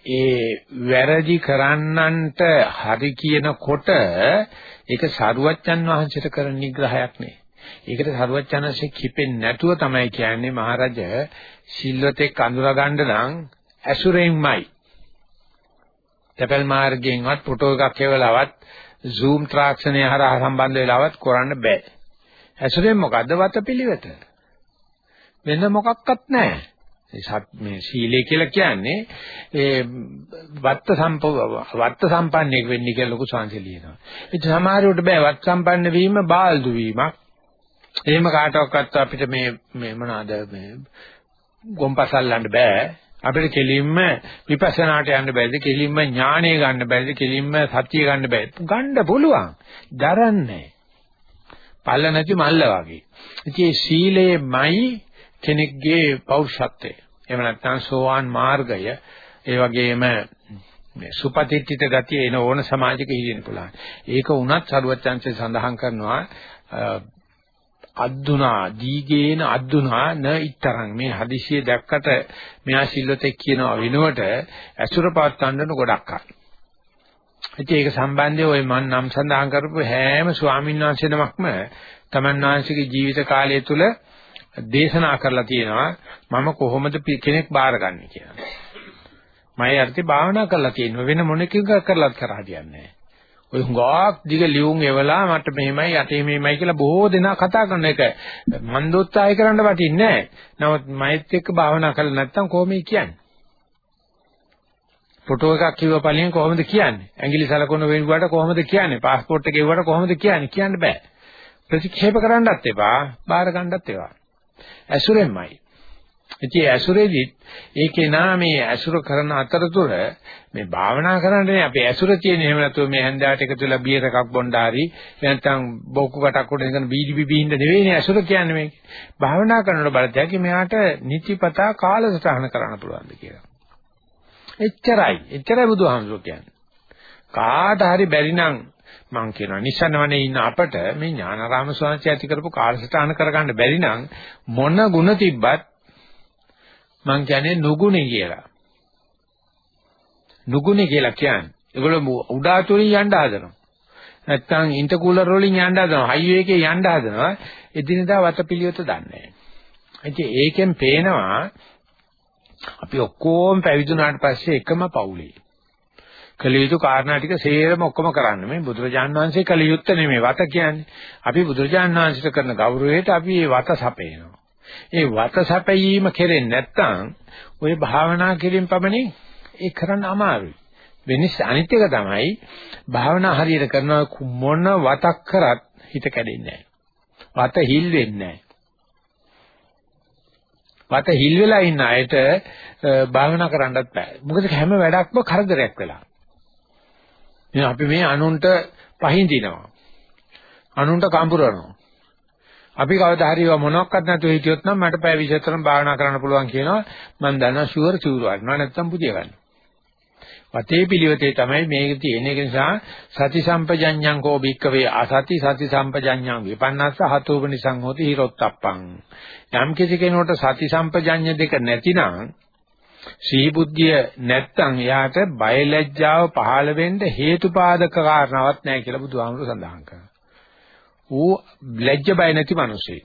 ඒ වැරදි කරන්නන්ට හරි කියනකොට ඒක සරුවච්චන් වහන්සේට කරන නිග්‍රහයක් නේ. ඒකට සරුවච්චන්සේ කිපෙන්නේ නැතුව තමයි කියන්නේ මහරජ සිල්වතෙක් අඳුර ගන්න නම් ඇසුරෙන්මයි. තැපැල් මාර්ගයෙන්වත් ෆොටෝ එකක් එවලවත් zoom ත්‍රාක්ෂණය හරහා සම්බන්ධ වෙලාවත් කරන්න බෑ. ඇසුරෙන් මොකද්ද වතපිලිවෙත? වෙන මොකක්වත් නැහැ. මේ සීලය කියලා කියන්නේ ඒ වත්ත සම්ප වත්ත සම්පන්නෙක් වෙන්න කියලා ලොකු සංසය ලියනවා. ඒ සමහරවට බෑ වත් සම්පන්න වීම බාල්දු වීමක්. එහෙම කාටවත් අපිට මේ මේ මොනවාද මේ ගොම්පසල්ලන්න බෑ. අපිට කෙලින්ම විපස්සනාට යන්න බෑද කෙලින්ම ඥාණය ගන්න බෑද කෙලින්ම සත්‍ය ගන්න බෑ. ගන්න පුළුවන්. දරන්නේ පල්ල නැති මල්ල වගේ. ඉතින් මේ සීලයමයි කෙනෙක්ගේ පෞරුෂත්වය. එහෙම නැත්නම් සෝවාන් මාර්ගය ඒ වගේම මේ සුපතිත්‍ිත ගතිය එන ඕන සමාජයක හිදෙන්න පුළුවන්. ඒක උනත් සරුවචාන්සේ සඳහන් කරනවා අද්දුනා දීගේන අද්දුනා න ඊතරං මේ හදිසිය දැක්කට මෙයා සිල්වතෙක් කියනවා විනුවට ඇසුර පාත්තන්නන ගොඩක් අය. ඉතින් ඒක සම්බන්ධයෙන් ওই මන් නම් සඳහන් කරපු හැම ස්වාමීන් වහන්සේ නමක්ම තමන් වහන්සේගේ ජීවිත කාලය තුල දේශනා කරලා තියෙනවා මම කොහොමද කෙනෙක් බාරගන්නේ කියලා. මම යර්ථි භාවනා කරලා තියෙනවා වෙන මොනකින්ක කරලත් කරා කියන්නේ ඔය හුඟක් දිග ලියුම් එවලා මට මෙහෙමයි යටේ මෙහෙමයි කියලා බොහෝ දෙනා කතා කරන එක මන් දොස්සාය කරන්න වටින්නේ නැහැ. නමුත් මෛත් එක්ක භාවනා කරලා නැත්තම් කොහොමද කියන්නේ? ෆොටෝ එකක් කිව්ව පළියෙන් කොහොමද කියන්නේ? ඇඟිලි සලකුණ වෙනුවට කොහොමද කියන්නේ? પાස්පෝර්ට් එක එවුවට කොහොමද කියන්නේ? කියන්න බෑ. ප්‍රතික්ෂේප කරන්නත් එපා, බාර ගන්නත් එපා. ඇසුරෙන්මයි. ඉතින් ඇසුරේදිත් ඒකේ නාමේ ඇසුර කරන අතරතුර මේ භාවනා කරන්නේ අපි ඇසුර තියෙන එහෙම නැතුව මේ හැන්දාට එකතු වෙලා බියර් එකක් බොන්න හරි නැත්නම් බොක්කු කටක් උඩ ඉඳන් බීඩි බිබී ඉන්න නෙවෙයිනේ ඇසුර කියන්නේ මේක. භාවනා කරනකොට බලතැකි මෙයාට නිතිපතා කාලසටහන කරන්න පුළුවන්ද කියලා. එච්චරයි. එච්චරයි බුදුහාමුදුරුවෝ කියන්නේ. කාට හරි බැරි නම් මං කියනවා නිසනවනේ ඉන්න අපට මේ ඥානාරාම ස්වාමීන් ඇති කරපු කාලසටහන කරගන්න බැරි නම් මොන ಗುಣ තිබ්බත් මං කියන්නේ නුගුණේ කියලා. නුගුණේ කියලා කියන්නේ. ඒගොල්ලෝ උඩාතුලින් යන්න හදනවා. නැත්තම් ඉන්ටර්කූලර් වලින් යන්න හදනවා. හයිවේ එකේ යන්න හදනවා. එදිනදා වතපිලියොත දන්නේ නැහැ. ඒකෙන් පේනවා අපි ඔක්කොම පැවිදුණාට පස්සේ එකම පවුලේ. කලියුතු කාරණා ටික සේරම ඔක්කොම කරන්න මේ බුදුරජාන් වහන්සේ කලියුත්ත නෙමෙයි වත කියන්නේ. අපි බුදුරජාන් වහන්සේට කරන ගෞරවයට අපි මේ වත සපේනවා. ඒ වත සැපයීම කෙරෙන්නේ නැත්නම් ওই භාවනා කිරීම පමණින් ඒ කරන්න අමාරුයි. වෙනස් අනිත් එක තමයි භාවනා හරියට කරන මොන වතක් කරත් හිත කැඩෙන්නේ නැහැ. වත හිල් වෙන්නේ නැහැ. වත හිල් වෙලා ඉන්න අයට භාවනා කරන්නත් බෑ. මොකද හැම වැඩක්ම කරදරයක් වෙලා. ඉතින් අපි මේ අනුන්ට පහින්දිනවා. අනුන්ට කම්පුරනවා. අපි කවදා හරි ඒවා මොනවත් නැතුව හිටියොත් නම් මට පැය 24ක් භාවනා කරන්න පුළුවන් කියනවා මම දන්නවා ෂුවර් චූරු වඩනවා නැත්තම් පුදිය ගන්න. වතේ පිළිවෙතේ තමයි මේක තියෙන එක නිසා සති සම්පජඤ්ඤං කෝ භික්කවේ අසති සති සම්පජඤ්ඤං විපන්නස්ස හතෝපනි සංහෝති හිරොත්තප්පං යම් කිසි කෙනෙකුට සති සම්පජඤ්ඤ දෙක නැතිනම් සී බුද්ධිය නැත්තම් එයාට බයලජ්ජාව පහළ වෙන්න හේතුපාදක කාරණාවක් නැහැ කියලා බුදුහාමුදුර සඳහන් කරනවා. ඌ ලැජ්ජ බය නැති මිනිසෙක්.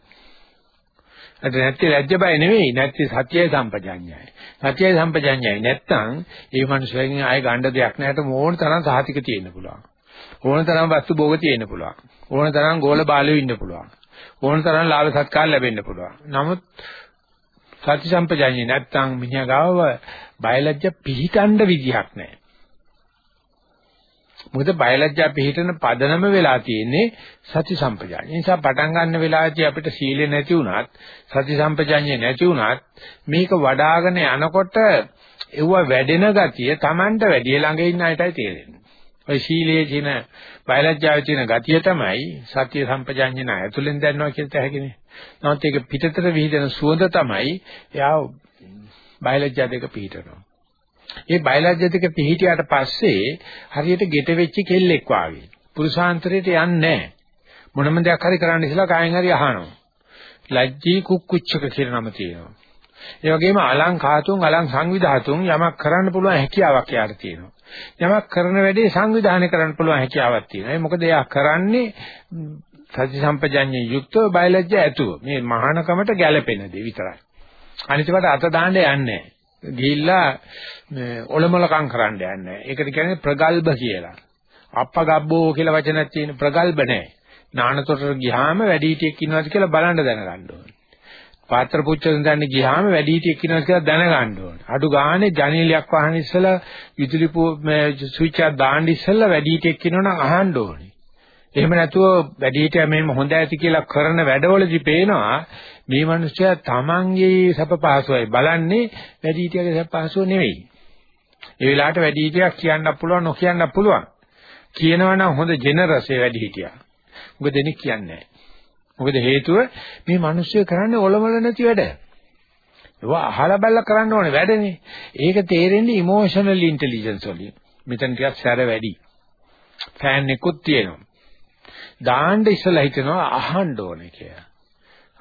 අද නැත්te ලැජ්ජ බය නෙවෙයි නැත්te සත්‍යය සම්පජඤ්ඤයයි. සත්‍යය සම්පජඤ්ඤයයි නැත්තම් ඒ මිනිස්සුගෙන් ආයෙ ගන්න දෙයක් නැහැට ඕන තරම් සහතික තියෙන්න පුළුවන්. ඕන තරම් වස්තු භෝග තියෙන්න පුළුවන්. ඕන තරම් ගෝල බාලයෝ ඉන්න පුළුවන්. ඕන තරම් ලාභ සත්කාර ලැබෙන්න පුළුවන්. නමුත් සත්‍ය සම්පජඤ්ඤය නැත්තම් මිනිහා ගාව බයලජ්ජ පිහිටන්න විදිහක් නැහැ. මොකද බයලජ්ජා පිළිහිටන පදනම වෙලා තියෙන්නේ සති සම්පජාඤ්ඤය. ඒ නිසා පටන් ගන්න වෙලාවදී අපිට සීලෙ නැති වුණත් සති සම්පජාඤ්ඤය නැති වුණත් මේක වඩ아가න යනකොට ඒව වැඩෙන ගතිය Tamanට වැඩි ළඟ ඉන්න අයටයි තේරෙන්නේ. ඔය සීලයේ තියෙන බයලජ්ජාවේ තියෙන ගතිය තමයි සත්‍ය සම්පජාඤ්ඤය නා ඇතුලෙන් දැනනවා කියලා හැකිනේ. නමුත් ඒක පිටතට විහිදෙන සුවඳ තමයි එයා බයලජ්ජා දෙක පිහිටනවා. ඒ බයලජ්‍යතික පිහිටියට පස්සේ හරියට ගෙට වෙච්ච කෙල්ලෙක් වාගේ. පුරුෂාන්තරයට යන්නේ නැහැ. මොනම දෙයක් හරි කරන්න ඉස්සලා කායෙන් හරි අහනවා. ලැජ්ජී කුක්කුච්චක කියන නම තියෙනවා. ඒ වගේම අලං කාතුන් අලං සංවිධාතුන් යමක් කරන්න පුළුවන් හැකියාවක් යාට තියෙනවා. යමක් කරන වැඩේ සංවිධානය කරන්න පුළුවන් හැකියාවක් තියෙනවා. ඒ මොකද එයා කරන්නේ සති සම්පජඤ්ඤය යුක්තව බයලජ්‍ය ඇතුව. මේ මහානකමට ගැළපෙන දේ විතරයි. අනිත් අත දාන්න යන්නේ නැහැ. ගිහිල්ලා ඔලොමලකම් කරන්න යන්නේ. ඒකට කියන්නේ ප්‍රගල්භ කියලා. අප්පගබ්බෝ කියලා වචනක් තියෙන ප්‍රගල්භ නැහැ. නානතොටට ගියාම වැඩිහිටියෙක් ඉන්නවද කියලා බලන්න දැනගන්න ඕනේ. පාත්‍ර පුච්චෙන් දැන්න ගියාම වැඩිහිටියෙක් ඉන්නවද කියලා දැනගන්න ඕනේ. අඩු ගානේ ජනේලියක් වහන ඉස්සලා විදුලි ස්විච් එක දාන්න ඉස්සලා වැඩිහිටියෙක් ඉන්නවනම් අහන්න ඕනේ. එහෙම නැතුව වැඩිහිටියා මෙහෙම හොඳ ඇති කියලා කරන වැඩවලදී පේනවා මේ මිනිස්සයා තමන්ගේ සැප පහසුවයි බලන්නේ වැඩිහිටියාගේ සැප පහසුව නෙවෙයි. ඒ වෙලාවට වැඩිහිටියක් කියන්න පුළුවන් නොකියන්න පුළුවන්. කියනවනම් හොඳ ජෙනරස් ඒ වැඩිහිටියා. මොකද දෙනෙක් කියන්නේ නැහැ. මොකද හේතුව මේ මිනිස්සු කරන්නේ ඔලොමල නැති වැඩ. ඒවා අහලා බැලලා කරන්න ඕනේ වැඩනේ. ඒක තේරෙන්නේ ඉමෝෂනල් ඉන්ටෙලිජන්ස් වලින්. මෙතන ටිකක් සැර වැඩි. ෆෑන් එකකුත් තියෙනවා. දාන්න ඉස්සලා හිතනවා අහන්න ඕනේ කියලා.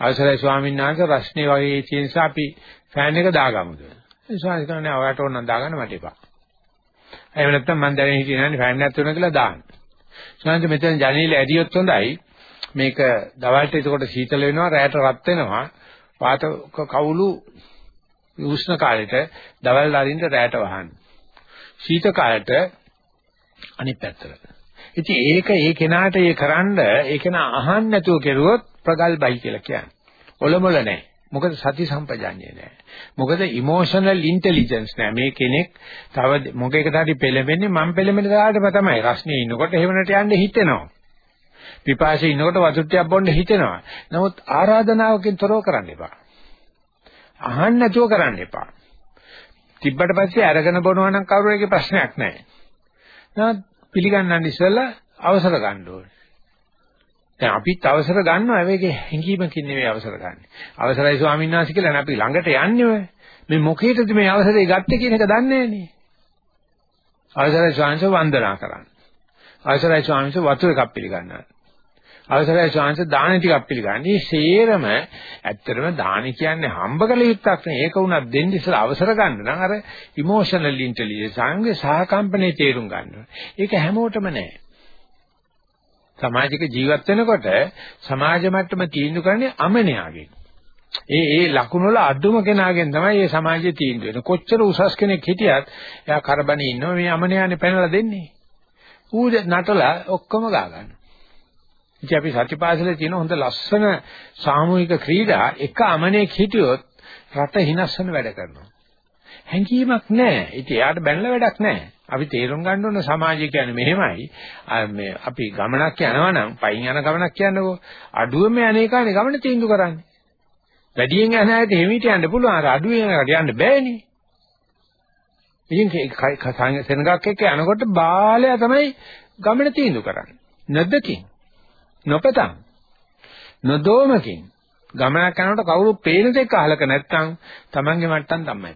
අවසරයි ස්වාමීන් වහන්සේ රස්නේ වගේ තියෙන නිසා අපි ෆෑන් එක දාගමුද? ඒ ස්වාමීන් කියන්නේ ඔයාලට ඕන නම් දාගන්න මට එපා. එහෙම නැත්නම් මම දැනෙන හිටියේ නැහැ ෆෑන් එකක් තුන කියලා දාන්න. ස්වාමීන් මෙතන ජනේලෙ ඇරියොත් හොඳයි. මේක දවල්ට එතකොට සීතල වෙනවා රැයට රත් වෙනවා. වාත කවුළු උෂ්ණ කාලෙට දවල් අරින්න රැයට වහන්න. සීත කාලෙට අනිත් පැත්තට. ඉතින් ඒක ඒ කෙනාට ඒ කරන්න ඒ කෙනා අහන්න නැතුව කෙරුවොත් ප්‍රගල්බයි කියලා කියන්නේ. ඔලොමල නැහැ. මොකද සති සම්පජාඤ්ඤය නැහැ. මොකද ඉමෝෂනල් ඉන්ටෙලිජන්ස් නැහැ. මේ කෙනෙක් තව මොකේකට හරි පෙළඹෙන්නේ මම පෙළඹෙන දාටම තමයි. රස්නේ ඉන්නකොට එහෙමනට යන්න හිතෙනවා. පිපාසයේ ඉන්නකොට වතුර ටිකක් බොන්න හිතෙනවා. නමුත් ආරාධනාවකින් තොරව කරන්න එපා. අහන්න නැතුව කරන්න එපා. තිබ්බට පස්සේ අරගෙන බොනවා නම් කවුරුරේගේ ප්‍රශ්නයක් නැහැ. නමුත් පිළිගන්නන්න ඉස්සෙල්ලා අවසර ගන්න ඕනේ. දැන් අපිත් අවසර ගන්නවා මේකේ හැංගීමකින් නෙවෙයි අවසර ගන්න. අවසරයි ස්වාමීන් වහන්සේ කියලා අපි ළඟට යන්නේ ඔය. මේ මොකේද මේ අවසරේ ගත්තේ කියන එක දන්නේ නැනේ. අවසරයි ස්වාමීන් වහන්සේ වන්දනා කරන්න. අවසරයි ස්වාමීන් වහන්සේ වතුර එකක් පිළිගන්නවා. අවසරයි ස්වාමීන් දාන ටිකක් පිළිගන්න. මේ සේරම ඇත්තටම දාන කියන්නේ හම්බ කළ යුත්තක් නේ. ඒක උනත් දෙන්න ඉස්සලා අවසර ගන්න නම් අර ඉමෝෂනල් ඉන්ටෙලිජන්ස් සංගේ සහකම්පනේ තේරුම් ගන්න. ඒක හැමෝටම නෑ. සමාජික ජීවත් වෙනකොට සමාජ මට්ටම තීන්දුව කරන්නේ අමනයාගෙන්. ඒ ඒ ලකුණු වල අඩුම කෙනාගෙන් තමයි මේ සමාජයේ තීන්දුව වෙන්නේ. කොච්චර උසස් කෙනෙක් හිටියත් එයා කරබනේ ඉන්නවා මේ අමනයානේ පැනලා දෙන්නේ. ඌ නටලා ඔක්කොම ගා ගන්නවා. ඉතින් අපි සත්‍යපාසලේ තියෙන හොඳ ලස්සන සාමූහික ක්‍රීඩා එක අමනෙක් හිටියොත් රට හිනස්සන වැඩ කරනවා. හැංගීමක් නැහැ. ඉතින් එයාට බැනලා වැඩක් නැහැ. අපි තේරුම් ගන්න ඕන සමාජය කියන්නේ මෙහෙමයි. මේ අපි ගමනක් යනවා නම් පයින් යන ගමනක් කියන්නකෝ. අඩුවෙම අනේකානේ ගමන තීන්දුව කරන්නේ. වැඩියෙන් යන අයට හිමීට යන්න පුළුවන්. අර අඩුවෙන් යනකට යන්න බෑනේ. ඉතින් සෙනගක් එක්ක යනකොට බාලයා තමයි ගමන තීන්දුව කරන්නේ. නැද්දකින්. නොපතන්. නොදෝමකින්. ගමනක් යනකොට කවුරු පේන දෙයක් අහලක නැත්තම් Tamange මට්ටම් තමයි.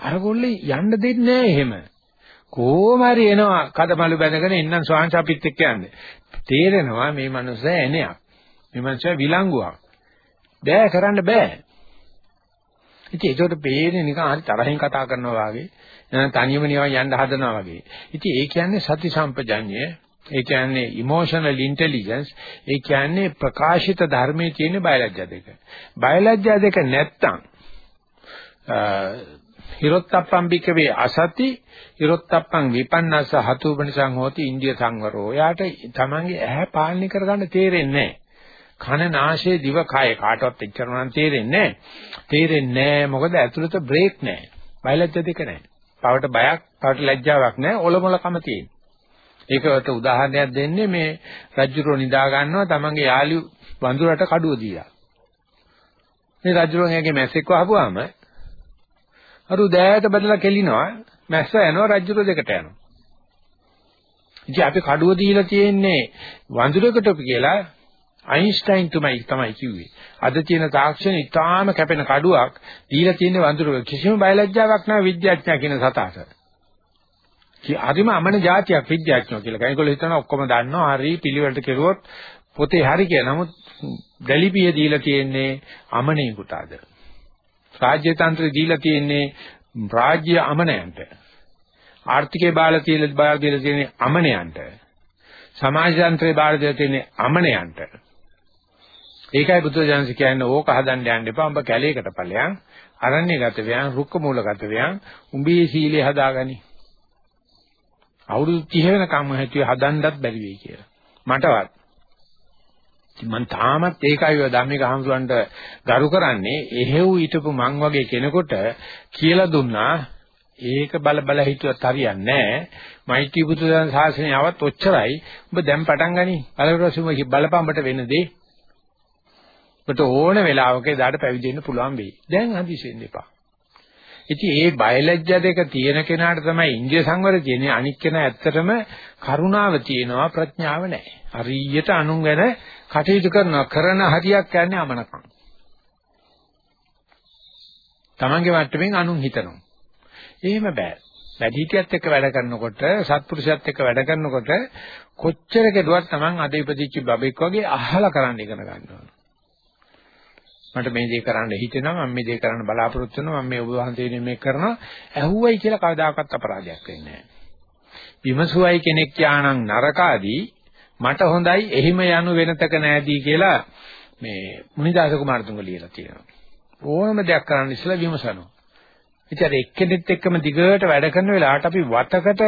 අරගොල්ලේ යන්න දෙන්නේ නැහැ එහෙම. කොහොම හරි එනවා කඩමලු බැඳගෙන එන්නම් ස්වාංශ අපිත් එක්ක යන්නේ. තේරෙනවා මේ මනුස්සයා එනයක්. මේ මනුස්සයා විලංගුවක්. බෑ කරන්න බෑ. ඉතින් ඒකට පේන්නේ නිකන් හරි තරහින් කතා කරනවා වගේ. තනියම නිකන් යන්න හදනවා වගේ. ඉතින් ඒ කියන්නේ සති සම්පජඤ්ඤය. ඒ කියන්නේ emotional intelligence. ඒ කියන්නේ ප්‍රකාශිත ධර්මයේ තියෙන බයලජ්ජා දෙක. බයලජ්ජා දෙක නැත්තම් හිරොත්තප්පම් බිකවේ අසති හිරොත්තප්පම් විපන්නස හතුබනිසං හෝති ඉන්දිය සංවරෝ. යාට තමන්ගේ ඇහැ පාලනය කරගන්න තේරෙන්නේ කන නාසය දිව කය කාටවත් එච්චර නම් තේරෙන්නේ තේරෙන්නේ මොකද ඇතුළත බ්‍රේක් නැහැ. බයලජ්‍ය දෙක නැහැ. පවට බයක්, පවට ලැජ්ජාවක් නැහැ. ඔලොමලකම තියෙන. ඒකට උදාහරණයක් දෙන්නේ මේ රජුරෝ නිදා ගන්නවා තමන්ගේ යාළු වඳුරට කඩුව දීලා. මේ රජුරෝගේ මැස්සෙක් වහපුවාම අර දෑයට බදලා කෙලිනවා මැස්ස යනවා රජ්ජුර දෙකට යනවා. ඉතින් අපි කඩුව දීලා තියෙන්නේ වඳුරකට කියලා අයින්ස්ටයින් තුමයි තමයි කිව්වේ. අද තියෙන තාක්ෂණ ඉතාම කැපෙන කඩුවක් දීලා තියෙන්නේ වඳුරක කිසිම බයලජ්ජාවක් නැහැ විද්‍යාඥයා කියන සතාට. හරිම අමන જાතියක් විද්‍යාඥයෝ කියලා. ඒගොල්ලෝ හිතනවා ඔක්කොම දන්නවා හරි පිළිවෙලට කෙරුවොත් පොතේ හරි කියලා. නමුත් දැලිපිය දීලා තියෙන්නේ අමනෙකුට අද. රාජ්‍ය තන්ත්‍රය දීලා තියෙන්නේ රාජ්‍ය අමනයන්ට. ආර්ථිකේ බාල තියලා බාල දීලා තියෙන්නේ අමනයන්ට. සමාජ තන්ත්‍රේ බාල දීලා තියෙන්නේ අමනයන්ට. ඒකයි බුදුරජාණන් කියන්නේ ඕක හදන්න යන්න එපා. උඹ කැලේකට ඵලයන්, අරණ්‍යගත වයන්, රුක්ක මූලගත වයන්, උඹේ සීලය හදාගනි. අවුරුදු 30 වෙනකම් හැටිය හදන්නත් බැරි වෙයි කියලා. මටවත්. මම තාමත් ඒකයි ඔය ධම්මික හමුදුරන්ට ගරු කරන්නේ. එහෙව් ඊටපු මං වගේ කෙනෙකුට කියලා දුන්නා. ඒක බල බල හිතුවත් හරියන්නේ නැහැ. මෛත්‍රී බුදුදහම ශාසනය આવත් ඔච්චරයි. ඔබ දැන් පටන් ගනි. බලපෑසුම බලපඹට වෙන දේ. ඔබට ඕන වෙලාවක එදාට පැවිදි වෙන්න පුළුවන් වෙයි. දැන් හදිසියෙන් එපා. ඉතින් මේ බයලජ්ජා දෙක තියෙන කෙනාට තමයි ඉන්දිය සංවර තියෙන්නේ අනික් කෙනා ඇත්තටම කරුණාව තියෙනවා ප්‍රඥාව නැහැ හරියට අනුන් ගැන කටයුතු කරනවා කරන හරියක් කියන්නේ අමනකම්. Tamange මට්ටමින් අනුන් හිතනවා. එහෙම බෑ. වැඩිහිටියත් එක්ක වැඩ කරනකොට සත්පුරුෂයත් එක්ක වැඩ කරනකොට කොච්චර කෙරුවත් Taman අද ඉපදිච්ච බබෙක් වගේ අහලා කරන්න ඉගෙන ගන්නවා. මට මේ දේ කරන්න හිතෙනවා මම මේ දේ කරන්න බලාපොරොත්තු වෙනවා මම මේ ඔබ වහන්සේ මේ කරනවා ඇහුවයි කියලා කවදාකවත් අපරාධයක් වෙන්නේ නැහැ. විමසුවයි කෙනෙක් යානම් නරකාදී මට හොඳයි එහිම යනු වෙනතක නෑදී කියලා මේ මුනිදාස කුමාරතුංග ලියලා තියෙනවා. ඕනම දෙයක් කරන්න ඉස්සලා විමසනවා. ඉතින් අර එක්කෙනෙක් එක්කම දිගට වැඩ කරන වෙලාවට අපි වතකට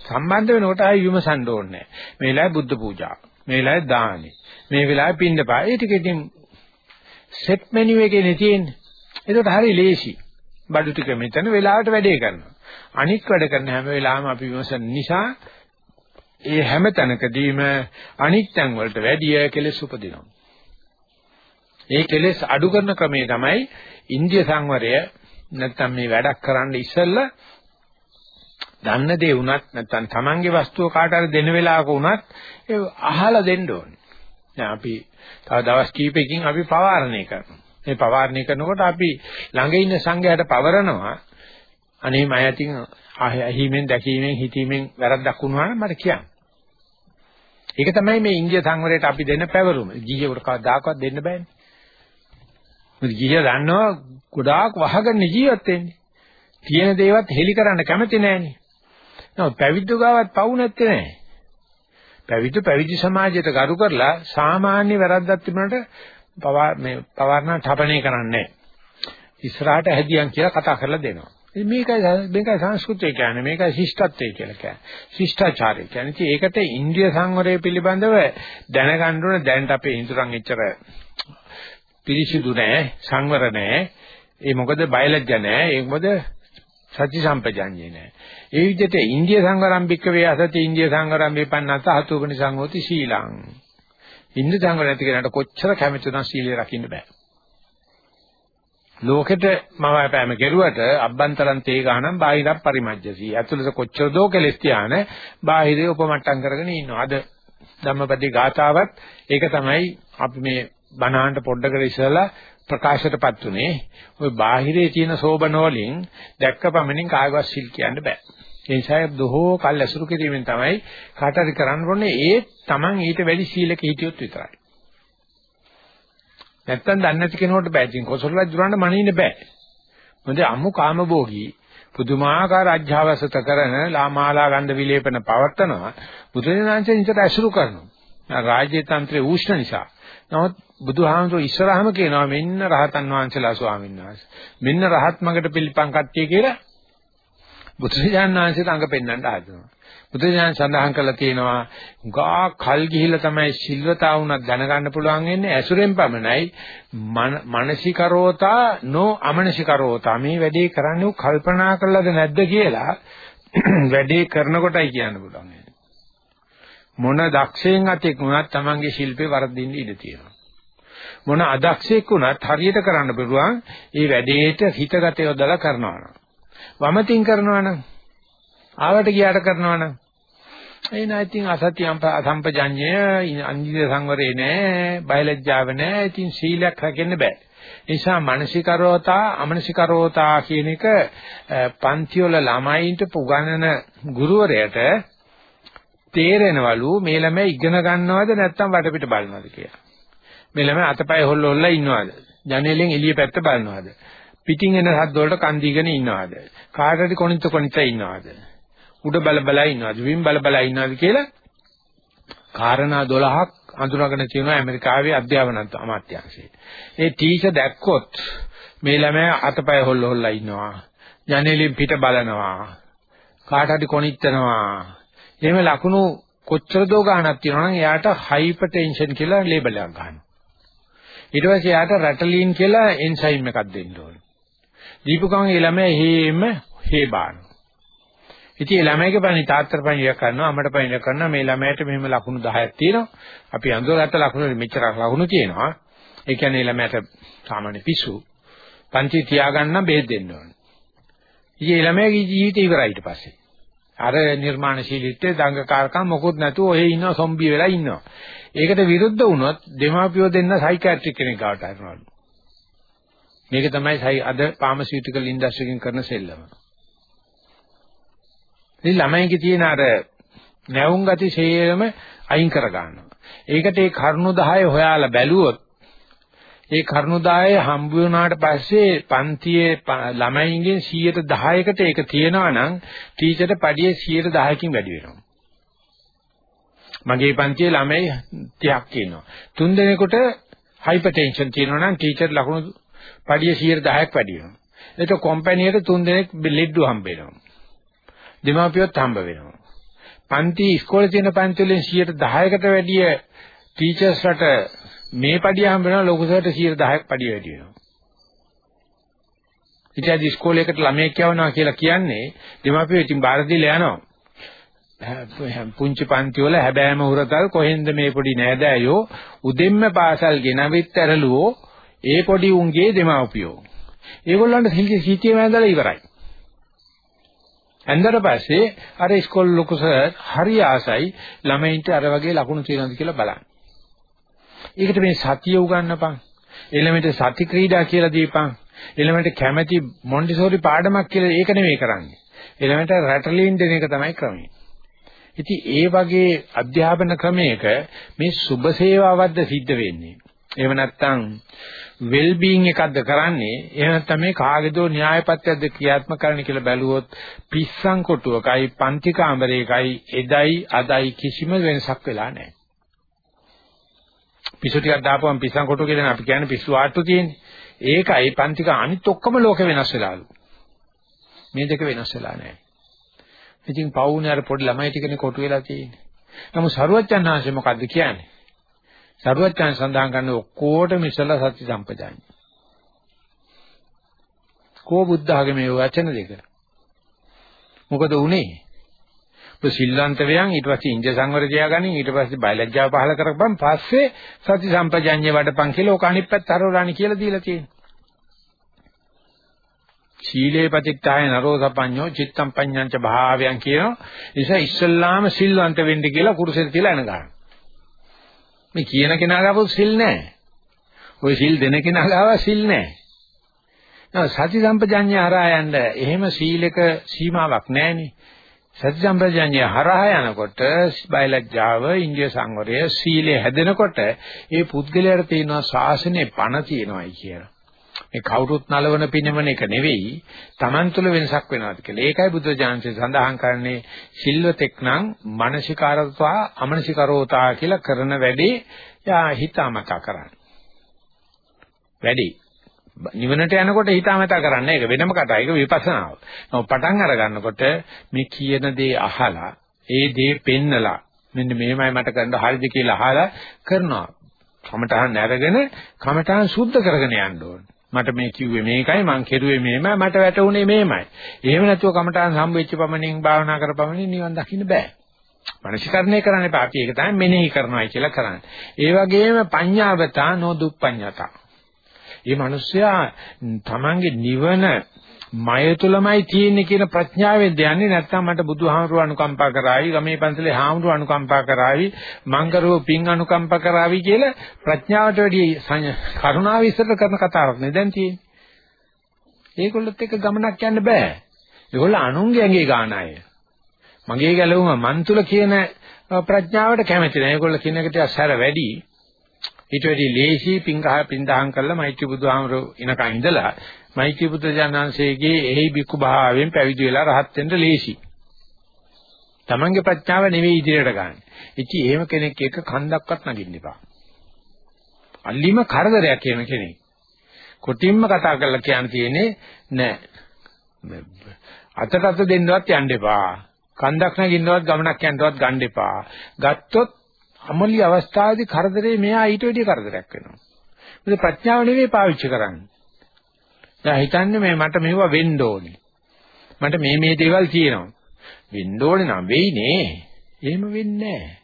සම්බන්ධ වෙනකොට ආයි විමසන්න ඕනේ නැහැ. මේ වෙලාවේ බුද්ධ පූජා, මේ වෙලාවේ දානි, මේ වෙලාවේ පින්දපා. ඒ ටික ඉතින් සෙට් මෙනු එකේනේ තියෙන්නේ. ඒකට හරි ලේසි. බඩු ටික මෙතන වෙලාවට වැඩේ කරනවා. අනික් වැඩ කරන හැම වෙලාවෙම අපි විමසන නිසා ඒ හැම තැනකදීම අනික් තැන් වලට වැඩිය කෙලෙස් උපදිනවා. ඒ කෙලෙස් අඩු කරන ක්‍රමය තමයි ඉන්දිය සංවරය නැත්තම් මේ වැඩක් කරන්න ඉස්සෙල්ලා දන්න දේ වුණත් නැත්තම් Tamange වස්තුව කාට හරි දෙන වෙලාවක වුණත් ඒ අහලා දෙන්න ඕනේ. දැන් අපි තව දවස් කීපයකින් අපි පවාරණය කරනවා. මේ පවාරණය කරනකොට අපි ළඟ ඉන්න සංඝයාට පවරනවා. අනේ මම ඇතින් අහිමින් දැකීමෙන් හිතීමෙන් වැරද්දක් වුණා නම් මට කියන්න. ඒක තමයි මේ ඉන්දිය සංවරයට අපි දෙන්න පැවරුම. ගිහියෙකුට කවදාකවත් දෙන්න බෑනේ. මොකද ගිහියා දන්නවා ගොඩාක් වහගෙන ජීවත් වෙන්නේ. තියෙන දේවත් හෙලි කරන්න කැමති නෑනේ. නමුත් පැවිද්ද ගාවත් පවු නැත්තේ නෑ. පැවිදි පැවිදි සමාජයට ගරු කරලා සාමාන්‍ය වැරද්දක් තිබුණාට පවා මේ පවර්ණ ඨපණය කරන්නේ ඉස්සරහට හැදියන් කියලා කතා කරලා දෙනවා. මේකයි මේකයි සංස්කෘතිය කියන්නේ මේකයි ශිෂ්ටත්වය කියලා කියන්නේ. ශිෂ්ටාචාරය කියන්නේ ඒකට ඉන්දිය සංවරය පිළිබඳව දැනගන්න ඕන දැනට අපේ ඉඳුරන් එච්චර පිරිසිදු නෑ සංවර නෑ. ඒ මොකද බයලජ්ජ නෑ. ඒ මොකද සත්‍ය සම්පජාඤ්ඤේ නෑ. ඒ විදිහට ඉන්දිය සංවරම්බික වේ අසති ඉන්දිය සංවරම්බේ පන්නත හතුපනි සංඝෝති සීලං. ඉන්ද්‍ර සංවර නැති කෙනාට කොච්චර කැමති නම් සීලය රකින්න බෑ. ලෝකෙට මම අපෑම කෙරුවට අබ්බන්තරන් තේ ගහනම් බාහිරක් පරිමජ්ජසී. ඇතුළත කොච්චර දෝ කෙලස් තියාන බාහිරේ උපමට්ටම් කරගෙන ඉන්නවා. අද ධම්මපදී ගාතාවත් ඒක තමයි අපි මේ බණහන්ට පොඩ්ඩකට ඉස්සලා ප්‍රකාශයටපත් උනේ ওই බාහිරේ තියෙන සෝබන වලින් දැක්ක පමණින් කායවත් සිල් කියන්න බෑ. ඒ නිසා දොහෝ කල් ඇසුරු කිරීමෙන් තමයි කාටරි කරන්න ඕනේ ඒ Taman ඊට වැඩි සීලක හිටියොත් විතරයි. නැත්තම් දන්නේ නැති කෙනෙකුට බෑ. ඉතින් කොසල් රජුරන්ට මනින්න බෑ. මොකද අමු කාමභෝගී පුදුමාකාර අධ්‍යාවසත කරන ලාමාලා ගන්ධ විලේපන පවර්තනවා. බුදුරජාණන්සේ නිතර ඇසුරු කරනවා. රාජ්‍ය තන්ත්‍රයේ ඌෂ්ණ නිසා. නමුත් බුදුහාමුදුරුවෝ ඉස්සරහම කියනවා මෙන්න රහතන් වහන්සේලා ස්වාමීන් වහන්සේ. මෙන්න රහත් මගට පිළිපං කට්ටිය කියලා බුදුරජාණන් වහන්සේට අඟ පෙන්වන්න හදනවා. බුදුරජාණන් සඳහන් කළා තියෙනවා ගා කල් ගිහිල්ලා තමයි සිල්වතා වුණත් දැනගන්න පුළුවන් වෙන්නේ ඇසුරෙන් පමණයි මානසිකරෝතා නෝ අමනසිකරෝතා මේ වැඩේ කරන්නේ කල්පනා කරලාද නැද්ද කියලා *clears throat* වැඩේ කරනකොටයි කියන්න පුළුවන්. මොන දක්ෂයෙන් අතෙක් වුණත් Tamange ශිල්පේ වර්ධින්න ඉඩ තියෙනවා. මොන අදක්ෂයෙක් වුණත් හරියට කරන්න පුළුවන් ඒ වැඩේට හිතගත යොදලා කරනවා නම්. වමතින් කරනවා නම් ආවට ගියාට කරනවා නම් ඒ නැතිනම් අසත්‍ය සම්පජඤ්ඤය අන්දිද සංවරේ නෑ බයලජ්ජාව නෑ ඉතින් සීලයක් රැකෙන්න බෑ නිසා මානසිකරෝතා අමනසිකරෝතා කියන එක පන්ති වල ළමයින්ට පුගන්නන ගුරුවරයාට තේරෙනවලු මේ ළමයා ඉගෙන ගන්නවද නැත්නම් වටපිට බලනවද කියලා. මේ ළමයා අතපය හොල්ල හොල්ල ඉන්නවද? ජනේලෙන් එළිය පැත්ත බලනවද? පිටින් එන හත් වලට කන් දීගෙන ඉන්නවද? කාටද කොනිට කොනිට ඉන්නවද? උඩ බල බල ඉන්නවද? විම් බල බල ඉන්නවද කියලා කාරණා 12ක් අඳුරගෙන තියෙනවා ඇමරිකාවේ අධ්‍යාපන අමාත්‍යාංශයේ. ඒ ටීචර් දැක්කොත් මේ ළමයා අතපය හොල්ල හොල්ල ඉන්නවා. ජනේලෙන් පිට බලනවා. කාට හරි කොනිටනවා. එහෙම ලකුණු කොච්චර දෝ ගන්නක් තියෙනවා නම් එයාට හයිපර්ටෙන්ෂන් කියලා ලේබල් එකක් ගන්නවා. ඊට පස්සේ එයාට රැටලින් කියලා එන්සයිම් එකක් දෙන්න ඕනේ. දීපු ගමන් ඒ ළමයා හේම හේ බාන. ඉතින් ඒ ළමයිගේ පණි තාත්තට පණියක් කරනවා අම්මට පණියක් කරනවා මේ ළමයාට මෙහෙම ලකුණු 10ක් තියෙනවා. අපි අඳුරගත්ත ලකුණු මෙච්චර ලකුණු තියෙනවා. ඒ කියන්නේ ළමයාට සාමාන්‍ය පිස්සු. පන්ති තියාගන්න බෙහෙත් දෙන්න ඕනේ. ඉතින් ඒ ළමයාගේ ජීවිතය ඉවරයි ඊට පස්සේ. අර නිර්මාණශීලීත්වයේ දඟකාරකම් මොකුත් නැතුව ඔය ඉන්නවා සොම්බිය වෙලා ඉන්නවා. ඒකට විරුද්ධ වුණොත් දෙමාපියෝ දෙන්න සයිකියාට්‍රික් කෙනෙක් ගාවට අරනවලු. මේක තමයි අද ෆාමසිටිකල් ඉන්ඩස්ට්‍රි එකකින් කරන සෙල්ලම. ඉතින් ළමයින්ගේ තියෙන අර නැවුම් ගති ශේයම අයින් කර ගන්නවා. ඒකට ඒ කරුණු 10 හොයාලා බැලුවොත් ඒ කරුණු 10 හම්බ වුණාට පස්සේ පන්තියේ ළමයින්ගෙන් 110කට ඒක තියෙනවා නම් ටීචර්ට පඩියේ 110කින් වැඩි වෙනවා. මගේ පන්තියේ ළමයි 30ක් ඉන්නවා. තුන් දෙනෙකුට හයිපර්ටෙන්ෂන් තියෙනවා නම් ටීචර් ලකුණු පඩිය 110ක් වැඩි වෙනවා. ඒක කම්පැනියට තුන් දෙනෙක් ලෙඩ්ඩු හම්බ වෙනවා. දෙමාපියොත් හම්බ වෙනවා. පන්ති ඉස්කෝලේ තියෙන පන්ති වලින් 10%කට වැඩිය ටීචර්ස්ලට මේ පඩිය හම්බ වෙනවා ලොකු සර්ට 10%ක් පඩිය වැඩි වෙනවා. ඉතින් අද ඉස්කෝලේකට ළමයෙක් යවනවා කියලා කියන්නේ දෙමාපියෝ ඉතින් බාර දීලා යනවා. පුංචි පන්ති වල හැබෑම උරතල් කොහෙන්ද මේ පොඩි නෑදෑයෝ උදෙන්ම පාසල් ගෙනවිත් ඇරලුවෝ ඒ පොඩි උන්ගේ දෙමාපියෝ. ඒගොල්ලන්ට සිටියේ වැඳලා ඉවරයි. ඇන්දට පස්සේ අර ඉස්කෝල ලොකු සර් හරි ආසයි ළමයින්ට අර වගේ ලකුණු තියෙනවද කියලා බලන්න. ඒකට මේ සතිය උගන්නපන්. එළමෙට සති ක්‍රීඩා කියලා දීපන්. එළමෙට කැමැති මොන්ටිසෝරි පාඩමක් කියලා ඒක නෙමෙයි කරන්නේ. එළමෙට රැටලින් දෙන එක තමයි ක්‍රමය. ඉතින් ඒ වගේ අධ්‍යාපන ක්‍රමයක මේ සුබ සේවාවක්ද සිද්ධ වෙන්නේ. එහෙම නැත්නම් වෙල් බීయింగ్ එකක්ද කරන්නේ එහෙම නැත්නම් මේ කාගේදෝ න්‍යායපත්‍යයක්ද ක්‍රියාත්මක කරන්න කියලා බැලුවොත් පිස්සන් කොටුවකයි පන්ති කාමරයකයි එදයි අදයි කිසිම වෙනසක් වෙලා නැහැ. පිස්සු ටිකක් දාපුවම පිස්සන් කොටුව කියලා අපි කියන්නේ පිස්සු ආට්ටු තියෙන්නේ. ඒකයි පන්තික අනිත් ඔක්කොම ලෝක වෙනස් වෙලාලු. මේ දෙක වෙනස් වෙලා නැහැ. ඉතින් පවුනේ අර පොඩි ළමයි ටිකනේ කොටු වෙලා තියෙන්නේ. නමුත් සරුවච්චන් ආංශය මොකද්ද කියන්නේ? සරුවච්චන් සඳහන් කරන ඔක්කොටම ඉස්සලා සත්‍ය සම්පජාඤ්ඤය. කෝ බුද්ධ ආගමේ වචන දෙක. මොකද උනේ? ඔබ සිල්වන්ත වෙයන් ඊට පස්සේ ඉන්ද්‍ර සංවර තියාගනින් ඊට පස්සේ බයලජ්ජාව පහල කරපන් පස්සේ සති සම්පජාඤ්ඤය වඩපන් කියලා ඕක අනිත් පැත්ත හරවලානි කියලා දීලා තියෙනවා. සීලේ පතිත්තාය නරෝ සපඤ්ඤෝ චිත්තම් පඤ්ඤංච භාවයන් කියනවා. නිසා ඉස්සල්ලාම සිල්වන්ත වෙන්න කියලා කුරුසෙට තියලා එන ගන්න. මේ කියන කෙනා ගාව සිල් නැහැ. ওই සිල් දෙන කෙනා ගාව සිල් නැහැ. නෑ සති සම්පජඤ්ඤය හරහා යන්න එහෙම සීලක සීමාවක් නැහෙනේ. සති සම්පජඤ්ඤය හරහා යනකොට බයලජ්ජාව, ඉන්දිය සංවරය, සීලය හැදෙනකොට ඒ පුද්ගලයාට තියෙනවා ශාසනයේ පණ තියෙනවායි කියලා. මේ කවුරුත් නලවන පිනවන එක නෙවෙයි Taman තුල වෙනසක් වෙනවාද කියලා. ඒකයි බුද්ධ ඥානසේ සඳහන් කරන්නේ සිල්වතෙක් නම් මානසිකාරතා අමනසිකරෝතා කියලා කරන වැඩේ යා හිතාමතා කරන්නේ. වැඩි නිවනට යනකොට හිතාමතා කරන්නේ ඒක වෙනම කතා. ඒක විපස්සනාව. නමුත් පටන් අර ගන්නකොට මේ කියන දේ අහලා ඒ දේ පෙන්නලා මෙන්න මෙහෙමයි මට කරන්න හරිද කියලා අහලා කරනවා. කමඨහන් අරගෙන කමඨහන් සුද්ධ කරගෙන යන්න ඕනේ. මට මේ කිව්වේ මේකයි මං කෙරුවේ මේමයි මට වැටුනේ මේමයි. එහෙම නැතුව කමඨාන් හම්බෙච්ච පමණින් භාවනා කරපමණින් නිවන් දකින්න බෑ. මනසිකරණය කරන්න එපා. අපි ඒක තමයි මෙනෙහි කරනවායි කියලා කරන්නේ. ඒ වගේම පඤ්ඤාවතා නොදුප්පඤ්ඤතා. මේ මිනිස්සයා තමන්ගේ නිවන මය තුලමයි තියෙන්නේ කියන ප්‍රඥාවෙන්ද යන්නේ නැත්නම් මට බුදුහාමුදුරුවෝ අනුකම්පා කරાવી ගමේ පන්සලේ හාමුදුරුවෝ අනුකම්පා කරાવી මං කරෝ පින් අනුකම්පා කරાવી කියලා ප්‍රඥාවට වැඩිය කරුණාව ඉස්සර කරන කතාවක් නේ දැන් තියෙන්නේ. ඒගොල්ලොත් එක්ක ගමනක් යන්න බෑ. ඒගොල්ලෝ අනුන්ගේ ඇඟේ ගාන අය. මගේ ගැලවුම මන් තුල කියන ප්‍රඥාවට කැමති නෑ. ඒගොල්ලෝ කියන එකට අසර වැඩි. ඊට වැඩි ලේසි පිංගහ පින්දහම් කරලා මෛත්‍රී බුදුහාමරෝ ඉනකන් ඉඳලා මෛත්‍රී පුත්‍ර ජානංශයේගේ එහි බික්කු භාවයෙන් පැවිදි වෙලා රහත් වෙන්න ලේසි. Tamange ප්‍රඥාව නෙවෙයි ඉදිරියට ගන්න. ඉති එහෙම කෙනෙක් එක කන්දක්වත් නගින්න එපා. අල්ලිම කරදරයක් කියන කෙනෙක්. කොටින්ම කතා කරලා කියන්න තියෙන්නේ නෑ. අතට අත දෙන්නවත් යන්න එපා. කන්දක් නගින්නවත් ගමනක් යන්නවත් ගන්න එපා. ගත්තොත් අමලි අවස්ථාවේදී කරදරේ මෙයා ඊට වැඩිය කරදරයක් වෙනවා. මොකද ප්‍රඥාව නෙවෙයි පාවිච්චි කරන්නේ. දැන් හිතන්නේ මේ මට මෙව වෙන්න ඕනේ. මට මේ මේ දේවල් තියෙනවා. වෙන්න ඕනේ නම් වෙයිනේ. එහෙම වෙන්නේ නැහැ.